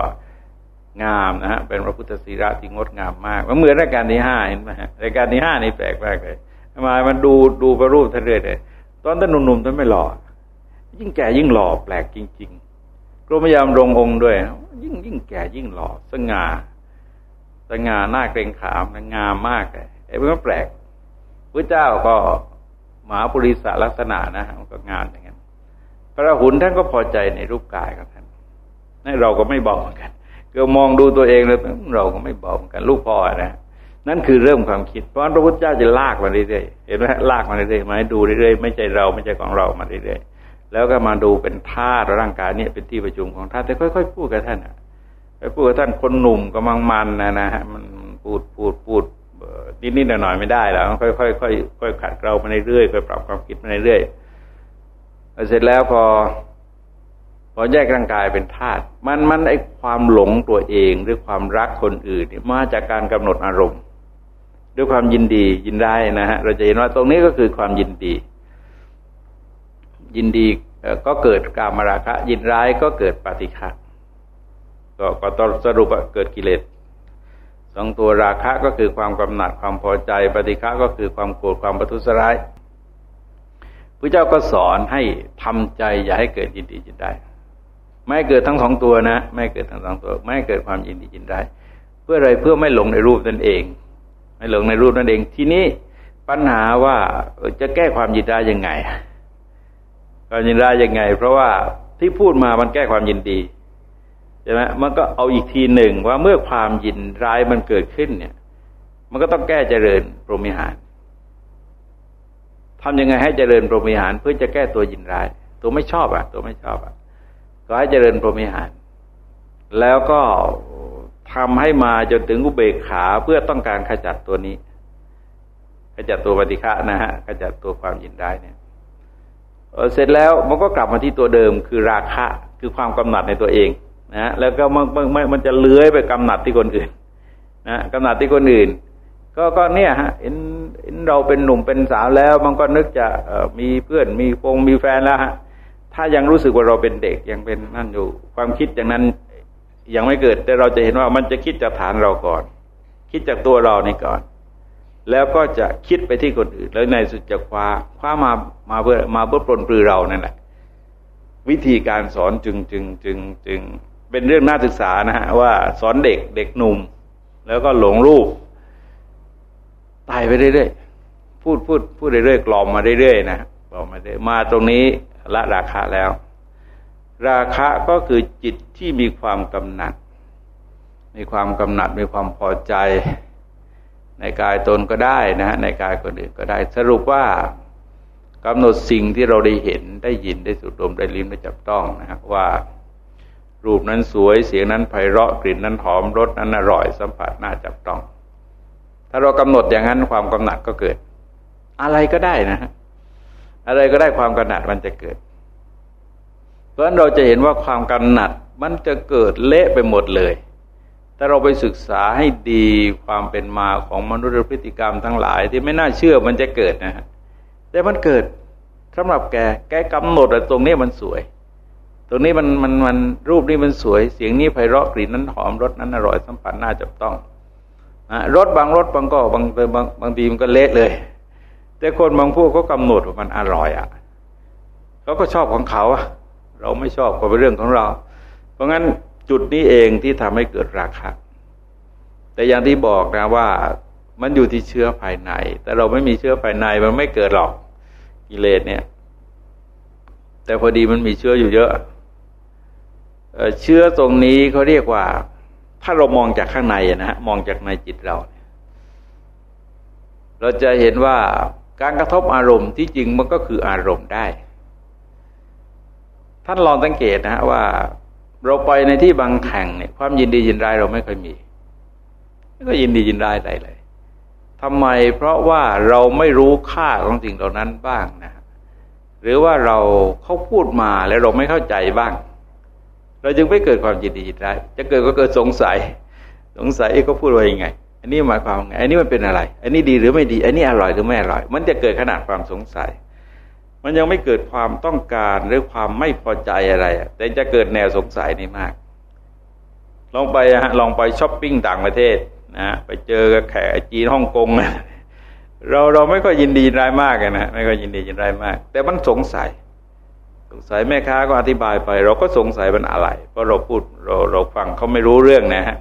งามนะฮะเป็นพระพุทธศีระที่งดงามมากมันเหมือนรายการที่ห้าเห็นไหมฮะรายการที่ห้านี่แปลกมากเลยทำไมมันดูดูพระรูปท่านเรื่อยเลย ตอนท่านหนุ่มๆท่านไม่หล่อ ยิ่งแก่ยิ่งหล่อแปลกจริง ๆ กรมยามรงองค์ด้วย ยิ่งยิ่งแก่ยิ่งหล่อสง่าสง่าหน้าเกรงขามงามมากเลยไอ้เพื่อนแปลกพระเจ้าก็หมาปุริสลักษณะนะมันก็งานอย่างนั้นพระหุนท่านก็พอใจในรูปกายของท่านนั่นเราก็ไม่บอกเหมือนกันก็มองดูตัวเองแล้วเราก็ไม่บอกเหมือนกัน ลูกพ่อนะ นั่นคือเริ่มความคิด เพราะพระพุทธเจ้าจะลากมาเรื่อยๆเห็นไหมลากมาเรื่อยๆมาให้ดูเรื่อยๆไม่ใช่เราไม่ใช่ของเรามาเรื่อยๆแล้วก็มาดูเป็นธาตุร่างกายเนี่ยเป็นที่ประชุมของธาตุแต่ค่อยๆพูดกับท่านไปพูดกับท่านคนหนุ่มกำลังมันนะนะฮะมันพูดพูดพูดนิดๆหน่อยๆไม่ได้แล้วค่อยๆค่อยๆค่อยขัดเกลามาเรื่อยๆค่อยปรับความคิดมาเรื่อยๆเสร็จแล้วพอ พอแยกร่างกายเป็นธาตุมันมันไอความหลงตัวเองหรือความรักคนอื่นมาจากการกำหนดอารมณ์ ด้วยความยินดียินได้นะฮะเราจะเห็นว่าตรงนี้ก็คือความยินดี ยินดีก็เกิดกามราคะ ยินร้ายก็เกิดปฏิฆะก็ก็ต้องสรุปเกิดกิเลสสองตัวราคะก็คือความกำหนัดความพอใจ ปฏิฆะก็คือความโกรธความประทุษร้ายพระเจ้าก็สอนให้ทำใจอย่าให้เกิดยินดียินได้ ไม่เกิดทั้งสองตัวนะ ไม่เกิดทั้งสองตัว ไม่เกิดความยินดียินได้ เพื่ออะไรเพื่อไม่หลงในรูปนั่นเอง หลงในรูปนั่นเองทีนี้ปัญหาว่าจะแก้ความยินได้ยังไง ความยินได้ยังไง เพราะว่าที่พูดมามันแก้ความยินดีใช่ไหมมันก็เอาอีกทีหนึ่งว่าเมื่อความยินร้ายมันเกิดขึ้นเนี่ย มันก็ต้องแก้เจริญปรมิหารทำยังไงให้เจริญปรมิหาร เพื่อจะแก้ตัวยินร้าย ตัวไม่ชอบอะ ตัวไม่ชอบอะก็ให้เจริญปรมิหาร แล้วก็ ทำให้มาจนถึงอุเบกขาเพื่อต้องการขจัดตัวนี้ขจัดตัวปฏิฆะนะฮะขจัดตัวความยินร้เนี่ยเสร็จแล้วมันก็กลับมาที่ตัวเดิมคือราคะคือความกำหนัดในตัวเองนะแล้วก็มันมันมันจะเลื้อยไปกำหนัดที่คนอื่นนะกำหนัดที่คนอื่น ก็ก็เนี่ยฮะเห็นเห็นเราเป็นหนุ่มเป็นสาวแล้ว มันก็นึกจะมีเพื่อนมีฟงมีแฟนแล้วฮะถ้ายังรู้สึกว่าเราเป็นเด็กยังเป็นนั่นอยู่ ความคิดอย่างนั้น ยังไม่เกิดแต่เราจะเห็นว่ามันจะคิดจากฐานเราก่อน คิดจากตัวเรานี่ก่อน แล้วก็จะคิดไปที่คนอื่น แล้วในสุดจะคว้าคว้ามามาเพื่อมาเพื่อปลนปลือเรานั่นแหละ วิธีการสอนจึงจึงจึงจึงเป็นเรื่องน่าศึกษานะฮะว่าสอนเด็กเด็กหนุ่ม แล้วก็หลงรูปตายไปเรื่อยๆพูดพูดพูดเรื่อยๆกล่อมมาเรื่อยๆนะกล่อมมาเรื่อยมาตรงนี้ละราคะแล้ว ราคะก็คือจิตที่มีความกำหนัด มีความกำหนัดมีความพอใจ ในกายตนก็ได้นะฮะในกายคนอื่นก็ได้ สรุปว่ากำหนดสิ่งที่เราได้เห็นได้ยินได้สูดดมได้ลิ้มได้จับต้องนะครับว่า รูปนั้นสวยเสียงนั้นไพเราะกลิ่นนั้นหอมรสนั้นอร่อยสัมผัสน่าจับต้อง ถ้าเรากำหนดอย่างนั้นความกำหนัดก็เกิด อะไรก็ได้นะอะไรก็ได้ความกำหนัดมันจะเกิด เพราะฉะนั้นเราจะเห็นว่าความกำหนัดมันจะเกิดเละไปหมดเลยถ้าเราไปศึกษาให้ดีความเป็นมาของมนุษย์พฤติกรรมทั้งหลาย ที่ไม่น่าเชื่อมันจะเกิดนะฮะแต่มันเกิดสำหรับแก แกกำหนดตรงนี้มันสวย ตรงนี้มันมันมันรูปนี้มันสวย เสียงนี้ไพเราะกลิ่นนั้นหอมรสนั้นอร่อยสัมผัสน่าจับต้องนะรสบางรสบางก็บางบางบางทีมันก็เละเลย แต่คนบางพวกก็กำหนดว่ามันอร่อยอะเขาก็ชอบของเขาอะ เราไม่ชอบก็เป็นเรื่องของเรา เพราะงั้นจุดนี้เองที่ทำให้เกิดราคะแต่อย่างที่บอกนะว่ามันอยู่ที่เชื้อภายใน แต่เราไม่มีเชื้อภายในมันไม่เกิดหรอกกิเลสเนี่ย แต่พอดีมันมีเชื้ออยู่เยอะเชื้อตรงนี้เขาเรียกว่า ถ้าเรามองจากข้างในนะฮะมองจากในจิตเรา เราจะเห็นว่าการกระทบอารมณ์ที่จริงมันก็คืออารมณ์ได้ ท่านลองสังเกตนะฮะว่า เราไปในที่บางแห่งเนี่ย ความยินดียินร้ายเราไม่เคยมีก็ยินดียินร้ายอะไรเลยทำไมเพราะว่าเราไม่รู้ค่าของสิ่งเหล่านั้นบ้างนะหรือว่าเราเขาพูดมาแล้วเราไม่เข้าใจบ้าง เราจึงไม่เกิดความยินดียินร้ายจะเกิดก็เกิดสงสัย สงสัยเขาพูดว่ายังไง อันนี้หมายความไงอันนี้มันเป็นอะไร อันนี้ดีหรือไม่ดี อันนี้อร่อยหรือไม่อร่อย มันจะเกิดขนาดความสงสัย มันยังไม่เกิดความต้องการหรือความไม่พอใจอะไร แต่จะเกิดแนวสงสัยนี่มาก ลองไปฮะลองไปช้อปปิ้งต่างประเทศนะไปเจอกับแขกจีนฮ่องกงเราเราไม่ค่อยยินดีร้ายมากนะไม่ค่อยยินดียินร้ายมาก แต่มันสงสัย สงสัยแม่ค้าก็อธิบายไป เราก็สงสัยมันอะไร เพราะเราพูดเราเราฟังเขาไม่รู้เรื่องนะฮะ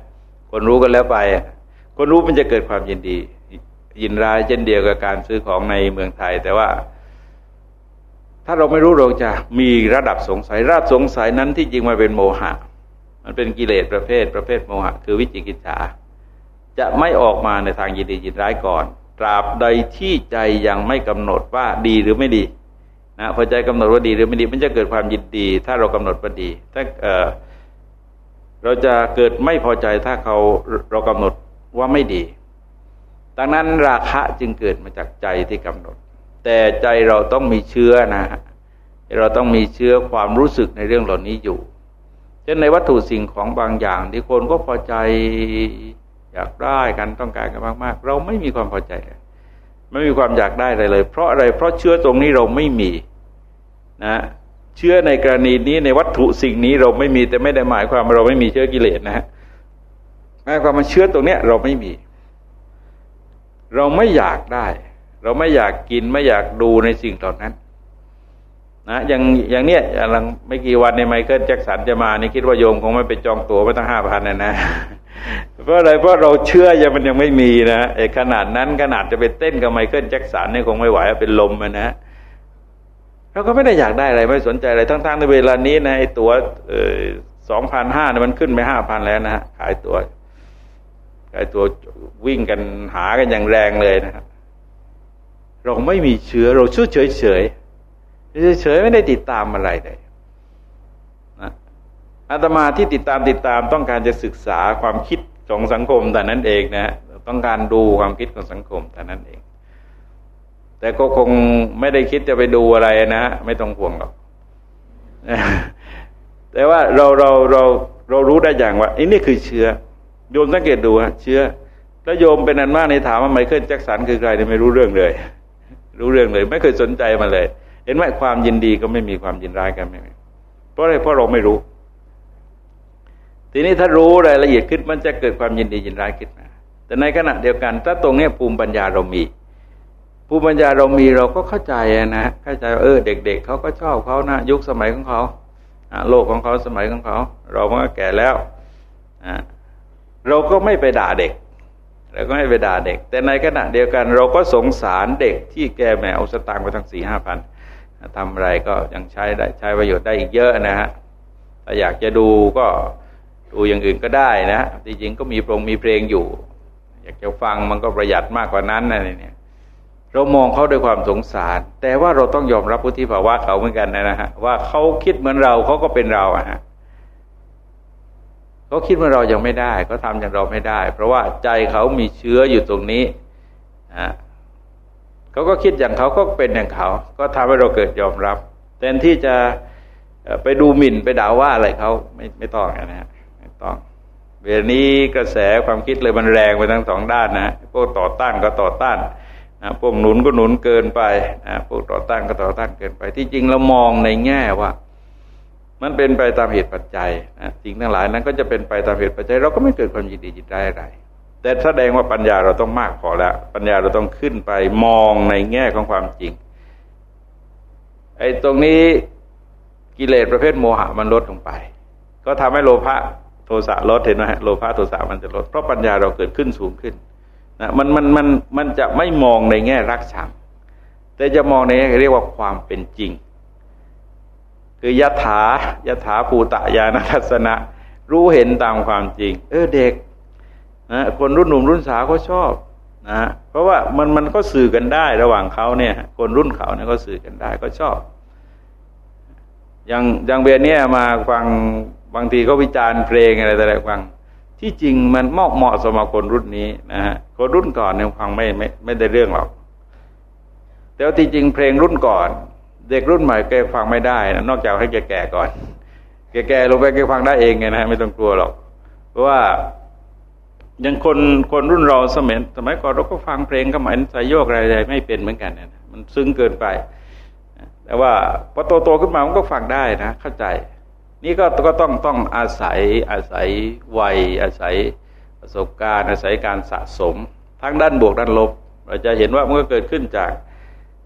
คนรู้กันแล้วไป คนรู้มันจะเกิดความยินดี ยินร้ายเช่นเดียวกับการซื้อของในเมืองไทย แต่ว่า ถ้าเราไม่รู้เราจะมีระดับสงสัยระดับสงสัยนั้นที่จริงมันเป็นโมหะ มันเป็นกิเลสประเภทประเภทโมหะ คือวิจิกิจฉาจะไม่ออกมาในทางยินดียินร้ายก่อน ตราบใดที่ใจยังไม่กำหนดว่าดีหรือไม่ดีนะพอใจกำหนดว่าดีหรือไม่ดี มันจะเกิดความยินดี ถ้าเรากำหนดว่าดี ถ้าเเราจะเกิดไม่พอใจถ้าเขาเรากำหนดว่าไม่ดี ดังนั้นราคะจึงเกิดมาจากใจที่กำหนด แต่ใจเราต้องมีเชื้อนะฮะเราต้องมีเชื้อความรู้สึกในเรื่องเหล่านี้อยู่เช่นในวัตถุสิ่งของบางอย่างที่คนก็พอใจอยากได้กันต้องการกันมากๆ เราไม่มีความพอใจเลยไม่มีความอยากได้อะไรเลย เพราะอะไรเพราะเชื้อตรงนี้เราไม่มีนะเชื้อในกรณีนี้ในวัตถุสิ่งนี้เราไม่มีแต่ไม่ได้หมายความว่าเราไม่มีเชื้อกิเลสนะฮะหมายความว่าเชื้อตรงเนี้ยเราไม่มี เราไม่อยากได้ เราไม่อยากกินไม่อยากดูในสิ่งเหล่านั้น นะอย่างอย่างเนี้ยอย่างไม่กี่วันในไมเคิลแจ็คสันจะมานี่คิดว่าโยมคงไม่ไปจองตั๋วไปตั้งห้าพันนะนะเพราะอะไรเพราะเราเชื่อยังมันยังไม่มีนะไอ้ขนาดนั้นขนาดจะไปเต้นกับไมเคิลแจ็คสันนี่คงไม่ไหวเป็นลมนะเราก็ไม่ได้อยากได้อะไรไม่สนใจอะไรทั้งๆในเวลานี้นะไอ้ตั๋วสองพันห้าเนี่ยมันขึ้นไปห้าพันแล้วนะฮะขายตัวขายตัววิ่งกันหากันอย่างแรงเลยนะครับ เราไม่มีเชื้อเราชื่อเฉยเฉยเฉยไม่ได้ติดตามอะไรเลยนะอาตมาที่ติดตามติดตามต้องการจะศึกษาความคิดของสังคมแต่นั้นเองนะต้องการดูความคิดของสังคมแต่นั้นเอง แต่ก็คงไม่ได้คิดจะไปดูอะไรนะ ไม่ต้องห่วงหรอกแต่ว่าเราเราเราเรารู้ได้อย่างว่าอันนี้คือเชื้อ โยมสังเกตดูฮะเชื้อแล้วโยมเป็นอันมากในถามว่าไมเคิลแจ็คสันคือใครเนี่ยไม่รู้เรื่องเลย รู้เรื่องเลย ไม่เคยสนใจมาเลย เห็นไหมความยินดีก็ไม่มีความยินร้ายกันไม่มีเพราะอะไรเพราะเราไม่รู้ ทีนี้ถ้ารู้รายละเอียดขึ้นมันจะเกิดความยินดียินร้ายขึ้นมาแต่ในขณะเดียวกัน ถ้าตรงนี้ภูมิปัญญาเรามีภูมิปัญญาเรามีเราก็เข้าใจนะเข้าใจเออ เด็ก ๆเเขาก็ชอบเขานะยุคสมัยของเขาโลกของเขาสมัยของเขา เราก็แก่แล้วเราก็ไม่ไปด่าเด็ก เราก็ไม่ไปด่าเด็ก แต่ในขณะเดียวกัน เราก็สงสารเด็กที่แกแมวสตางค์ไปทั้งสี่ห้าพันทำอะไรก็ยังใช้ได้ใช้ประโยชน์ได้อีกเยอะนะฮะถ้าอยากจะดูก็ดูอย่างอื่นก็ได้นะจริงๆก็มีโปรงมีเพลงอยู่ อยากจะฟังมันก็ประหยัดมากกว่านั้นนะเนี่ยเรามองเขาด้วยความสงสาร แต่ว่าเราต้องยอมรับพุทธิภาวะเขาเหมือนกันนะฮะว่าเขาคิดเหมือนเราเขาก็เป็นเราอะฮะ เขาคิดเหมือเรายังไม่ได้เขาทำอย่างเราไม่ได้ เพราะว่าใจเขามีเชื้ออยู่ตรงนี้นะเขาก็คิดอย่างเขาก็เป็นอย่างเขา ก็ทำให้เราเกิดยอมรับแทนที่จะไปดูหมิ่นไปด่าว่าอะไรเขาไม่ไม่ต้องนะฮะไม่ต้องเวลานี้กระแสความคิดเลยมันแรงไปทั้งสองด้านนะพวกต่อต้านก็ต่อต้านนะพวกหนุนก็หนุนเกินไปนะพวกต่อต้านก็ต่อต้านเกินไป ที่จริงเรามองในแง่ว่า มันเป็นไปตามเหตุปัจจัยนะจริงทั้งหลายนั้นก็จะเป็นไปตามเหตุปัจจัย เราก็ไม่เกิดความยินดียินได้อะไร แต่แสดงว่าปัญญาเราต้องมากพอแล้ว ปัญญาเราต้องขึ้นไปมองในแง่ของความจริง ไอ้ตรงนี้กิเลสประเภทโมหะมันลดลงไป ก็ทำให้โลภะโทสะลดเห็นไหมโลภะโทสะมันจะลด เพราะปัญญาเราเกิดขึ้นสูงขึ้นนะมันมันมันมันจะไม่มองในแง่รักชังแต่จะมองในแง่เรียกว่าความเป็นจริง คือยถายถาภูตะยานทัศนะ รู้เห็นตามความจริง เออเด็กนะคนรุ่นหนุ่มรุ่นสาวเขาชอบนะเพราะว่ามันมันก็สื่อกันได้ระหว่างเขาเนี่ย คนรุ่นเขาเนี่ยก็สื่อกันได้ก็ชอบอย่างอย่างเบียเนี่ยมาฟังบางทีก็วิจารณ์เพลงอะไรแต่ละฟัง ที่จริงมันเหมาะเหมาะสมกับคนรุ่นนี้นะฮะคนรุ่นก่อนเนี่ยฟังไม่ไม่ไม่ได้เรื่องหรอกแต่ว่าที่จริงเพลงรุ่นก่อน เด็กรุ่นใหม่แกฟังไม่ได้นะนอกจากให้แกแก่ก่อน แกแก่ลงไปแกฟังได้เองไงนะไม่ต้องกลัวหรอก เพราะว่าอย่างคนคนรุ่นเราสมัยสมัยก่อนเราก็ฟังเพลงก็หมายสายโยกอะไรไม่เป็นเหมือนกันนะมันซึ้งเกินไป แต่ว่าพอโตโตขึ้นมามันก็ฟังได้นะ เข้าใจ นี่ก็ก็ต้องต้องอาศัยอาศัยวัย อาศัยประสบการณ์อาศัยการสะสม ทั้งด้านบวกด้านลบ เราจะเห็นว่ามันก็เกิดขึ้นจาก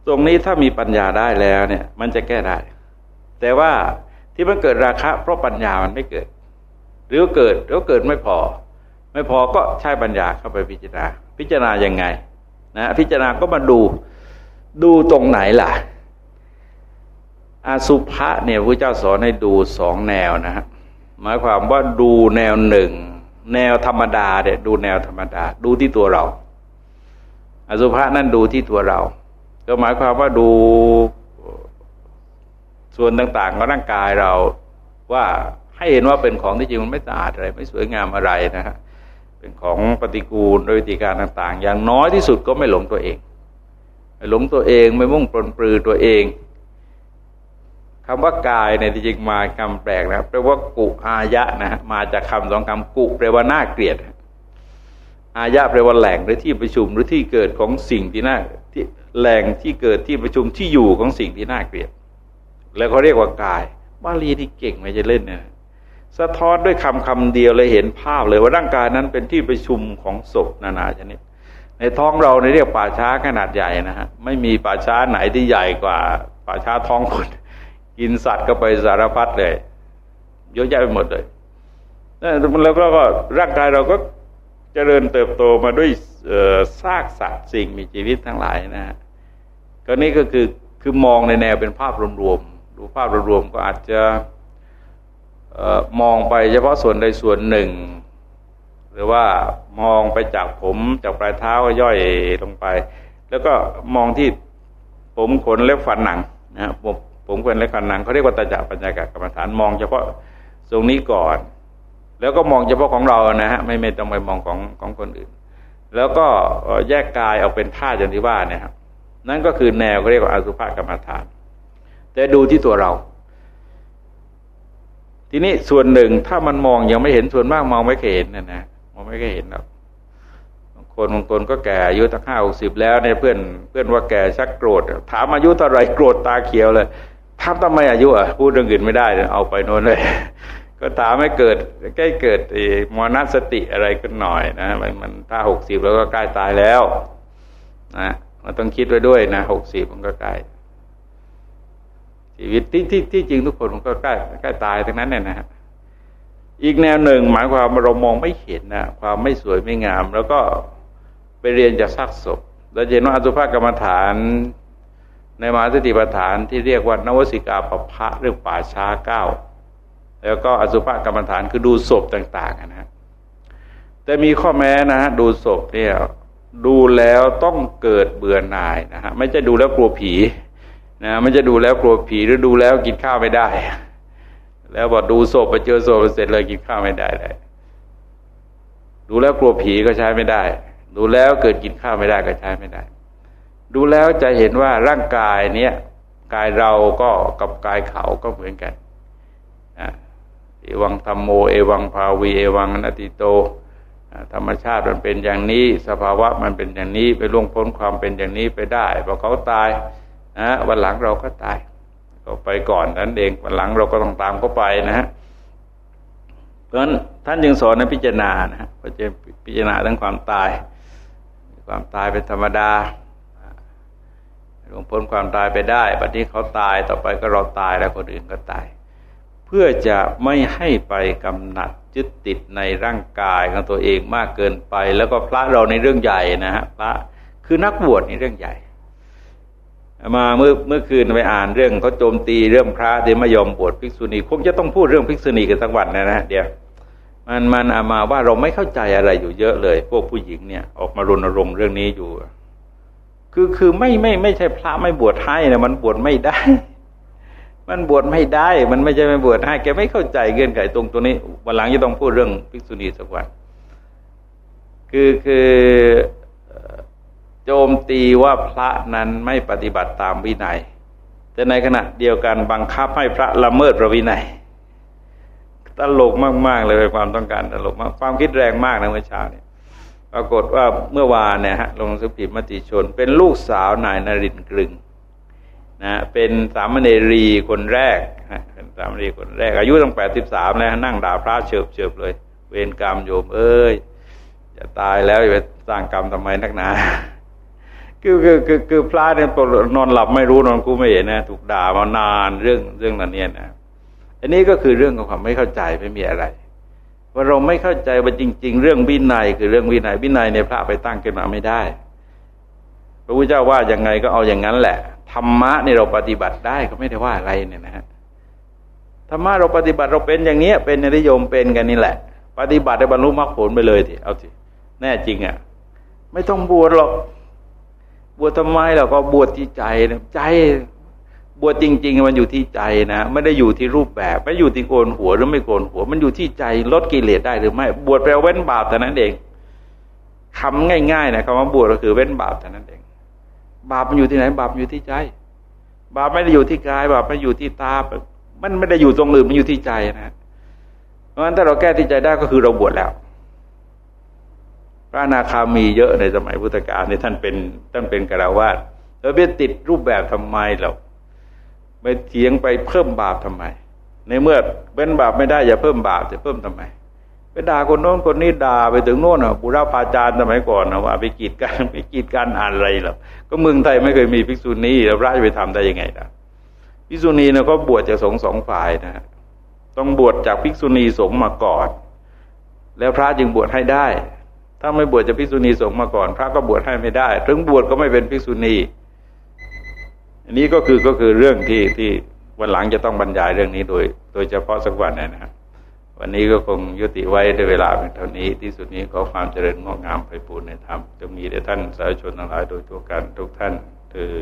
ตรงนี้ถ้ามีปัญญาได้แล้วเนี่ย มันจะแก้ได้ แต่ว่าที่มันเกิดราคะ เพราะปัญญามันไม่เกิด หรือเกิดแล้วเกิดไม่พอ ไม่พอก็ใช้ปัญญาเข้าไปพิจารณา พิจารณายังไง นะพิจารณาก็มาดูดูตรงไหนล่ะอาสุภะเนี่ยพระเจ้าสอนให้ดูสองแนวนะฮะหมายความว่าดูแนวหนึ่ง แนวธรรมดาเนี่ยดูแนวธรรมดา ดูที่ตัวเรา อสุภะนั่นดูที่ตัวเรา ก็หมายความว่าดูส่วนต่างๆของร่างกายเราว่าให้เห็นว่าเป็นของที่จริงมันไม่สะอาดอะไร ไม่สวยงามอะไรนะฮะเป็นของปฏิกูลโดยวิธีการต่าง ๆ อย่างน้อยที่สุดก็ไม่หลงตัวเองไม่หลงตัวเองไม่มุ่งปลนปลือตัวเองคำว่ากายเนี่ยจริงมาคำแปลกนะแปลว่ากุอายะนะมาจากคำสองคำกุแปลว่าน่าเกลียด อายะแปลว่าแหล่งหรือที่ประชุมหรือที่เกิดของสิ่งที่น่าที่แหล่งที่เกิดที่ประชุมที่อยู่ของสิ่งที่น่าเกลียด แล้วเขาเรียกว่ากายบาลีที่เก่งไม่จะเล่นเนี่ยสะท้อนด้วยคำคำเดียวเลยเห็นภาพเลยว่าร่างกายนั้นเป็นที่ประชุมของศพนานาชนิด ในท้องเราในเรียกป่าช้าขนาดใหญ่นะฮะไม่มีป่าช้าไหนที่ใหญ่กว่าป่าช้าท้องคนกินสัตว์ก็ไปสารพัดเลยเยอะแยะไปหมดเลยแล้วก็ร่างกายเราก็ เจริญเติบโตมาด้วยซากสัตว์สิ่งมีชีวิตทั้งหลายนะฮะก็นี่ก็คือคือมองในแนวเป็นภาพรวมๆดูภาพรวมๆก็อาจจะมองไปเฉพาะส่วนใดส่วนหนึ่ง หรือว่ามองไปจากผมจากปลายเท้าย่อยลงไป แล้วก็มองที่ผมขนเล็บฟันหนังนะผมผมขนเล็บฟันหนังเขาเรียกว่าตาจักปัญญากกรรมฐานมอง เฉพาะตรงนี้ก่อน แล้วก็มองเฉพาะของเรานะฮะไม่ไม่ต้องไปมองของของคนอื่น แล้วก็แยกกายออกเป็นธาตุอย่างที่ว่าเนี่ยครับนั่นก็คือแนวเขาเรียกว่าอสุภกรรมฐาน แต่ดูที่ตัวเรา ทีนี้ส่วนหนึ่งถ้ามันมองยังไม่เห็นส่วนมากมองไม่เคยเห็นนะนะมองไม่เคยเห็นหรอกคนบางคนก็แก่อายุตั้งห้าหกสิบแล้วเนี่ยเพื่อนเพื่อนว่าแก่ชักโกรธ ถามอายุเท่าไรโกรธตาเขียวเลยถาทำไมอายุอะพูดเรื่องอื่นไม่ได้ เอาไปโน่นเลย ก็ถามให้เกิดใกล้เกิดมรณสติอะไรกันหน่อยนะมันมันถ้าหกสิบแล้วก็ใกล้ตายแล้วนะมันต้องคิดไว้ด้วยนะหกสิบมันก็ใกล้ชีวิตที่ที่ที่จริงทุกคนมันก็ใกล้ใกล้ตายทั้งนั้นเนี่ยนะฮะอีกแนวหนึ่งหมายความเรามองไม่เห็นนะความไม่สวยไม่งาม แล้วก็ไปเรียนจากซากศพเราเห็นว่าอสุภกรรมฐานในมหาสติปัฏฐานที่เรียกว่านวสิกาปภะเรื่องป่าช้าเก้า แล้วก็อสุภกรรมฐานคือดูศพต่าง ๆนะฮะแต่มีข้อแม้นะฮะดูศพเนี่ยดูแล้วต้องเกิดเบื่อหน่ายนะฮะไม่ใช่ดูแล้วกลัวผีนะไมันจะดูแล้วกลัวผีหรือดูแล้วกินข้าวไม่ได้ แล้วบอกดูศพไปเจอศพเสร็จเลยกินข้าวไม่ได้เลยดูแล้วกลัวผีก็ใช้ไม่ได้ ดูแล้วเกิดกินข้าวไม่ได้ก็ใช้ไม่ได้ ดูแล้วจะเห็นว่าร่างกายเนี้ยกายเราก็กับกายเขาก็เหมือนกัน เอวังธรรมโม เอวังภาวี เอวังนติโต ธรรมชาติมันเป็นอย่างนี้ สภาวะมันเป็นอย่างนี้ ไปล่วงพ้นความเป็นอย่างนี้ไปได้พอเขาตายนะวันหลังเราก็ตายก็ไปก่อนนั้นเองวันหลังเราก็ต้องตามเขาไปนะฮะเพราะฉะนั้นท่านจึงสอนในพิจารณานะฮะจะพิจารณาทั้งความตาย ความตายเป็นธรรมดาลวงพ้นความตายไปได้ บัดนี้เขาตายต่อไปก็เราตายแล้วคนอื่นก็ตาย เพื่อจะไม่ให้ไปกำหนัดยึดติดในร่างกายของตัวเองมากเกินไป แล้วก็พระเราในเรื่องใหญ่นะฮะพระคือนักบวชในเรื่องใหญ่ มาเมื่อเมื่อคืนไปอ่านเรื่องเขาโจมตีเรื่องพระที่ไม่ยอมบวชภิกษุณีคงจะต้องพูดเรื่องภิกษุณีกันสักวันนะนะเดี๋ยวมันมันอามาว่าเราไม่เข้าใจอะไรอยู่เยอะเลย พวกผู้หญิงเนี่ยออกมารณรงค์เรื่องนี้อยู่ คือคือไม่ไม่ไม่ใช่พระไม่บวชให้นะมันบวชไม่ได้ มันบวชไม่ได้ มันไม่ใช่ไม่บวชให้ แกไม่เข้าใจเงื่อนไขตรงตัวนี้ วันหลังจะต้องพูดเรื่องภิกษุณีสักวัน คือคือโจมตีว่าพระนั้นไม่ปฏิบัติตามวินัย แต่ในขณะเดียวกันบังคับให้พระละเมิดพระวินัย ตลกมากๆเลยความต้องการตลกมาก ความคิดแรงมากนะเมื่อเช้าเนี่ย ปรากฏว่าเมื่อวานเนี่ยฮะลงสุพิมติชน เป็นลูกสาวนายนรินกรึง นะเป็นสามเณรีคนแรกเป็นสามเณรีคนแรก อายุตั้งแปดสิบสามแล้วนั่งด่าพระเฉิบเฉิบเลย เวรกรรมโยม เอ้ยจะตายแล้วจะไปสร้างกรรมทำไมนักหนาคือคือคือคือพระเนี่ยนอนหลับไม่รู้นอนกูไม่เห็นนะถูกด่ามานานเรื่องเรื่องนั้นเนี่ยนะอันนี้ก็คือเรื่องของความไม่เข้าใจไม่มีอะไรว่าเราไม่เข้าใจว่าจริง ๆ เรื่องวินัยคือเรื่องวินัยวินัยในพระไปตั้งขึ้นมาไม่ได้ พระพุทธเจ้าว่าอย่างไงก็เอาอย่างนั้นแหละธรรมะนี่เราปฏิบัติได้ก็ไม่ได้ว่าอะไรเนี่ยนะฮะธรรมะเราปฏิบัติเราเป็นอย่างเนี้ย เป็นนิยมเป็นกันนี่แหละ ปฏิบัติได้บรรลุมรรคผลไปเลยทีเอาสิแน่จริงอะ่ะ ไม่ต้องบวชหรอก บวชทำไมเราก็บวชที่ใจใจ บวชจริง ๆ มันอยู่ที่ใจนะไม่ได้อยู่ที่รูปแบบ ไม่อยู่ที่โกนหัวหรือไม่โกนหัว มันอยู่ที่ใจลดกิเลสได้หรือไม่ บวชแปลเว้นบาปแต่นั้นเองคำง่ายๆนะคำว่าบวชก็คือเว้นบาปเท่นั้นเอง บาปมันอยู่ที่ไหน บาปอยู่ที่ใจ บาปไม่ได้อยู่ที่กาย บาปไม่อยู่ที่ตา มันไม่ได้อยู่ตรงอื่นมันอยู่ที่ใจนะเพราะฉะนั้นถ้าเราแก้ที่ใจได้ก็คือเราบวชแล้ว พระนาคามีเยอะในสมัยพุทธกาลในท่านเป็นท่านเป็นกราวาสแล้วไปติดรูปแบบทำไมเราไปเถียงไปเพิ่มบาปทำไม ในเมื่อเป็นบาปไม่ได้อย่าเพิ่มบาปจะเพิ่มทำไม ด่าคนโน้นคนนี้ด่าไปถึงโน้นอะบุราพาจารย์สมัยก่อนนะว่าไปกีดกันไปกีดกันอ่านอะไรหรอกก็เมืองไทยไม่เคยมีภิกษุณีแล้วพระจะไปทำได้ยังไงล่ะภิกษุณีเนี่ยก็บวชจากสงสองฝ่ายนะต้องบวชจากภิกษุณีสงฆ์มาก่อน แล้วพระจึงบวชให้ได้ ถ้าไม่บวชจากภิกษุณีสงฆ์มาก่อน พระก็บวชให้ไม่ได้ ถึงบวชก็ไม่เป็นภิกษุณี อันนี้ก็คือก็คือเรื่องที่ที่วันหลังจะต้องบรรยายเรื่องนี้โดย โดยเฉพาะสักวันนะครับ วันนี้ก็คงยุติไว้ด้วยเวลาเป็นเท่านี้ ที่สุดนี้ขอความเจริญงอกงามไปปูนในธรรมจะมีแด่ท่านสาธุชนทั้งหลายโดยทั่วกันทุกท่านคือ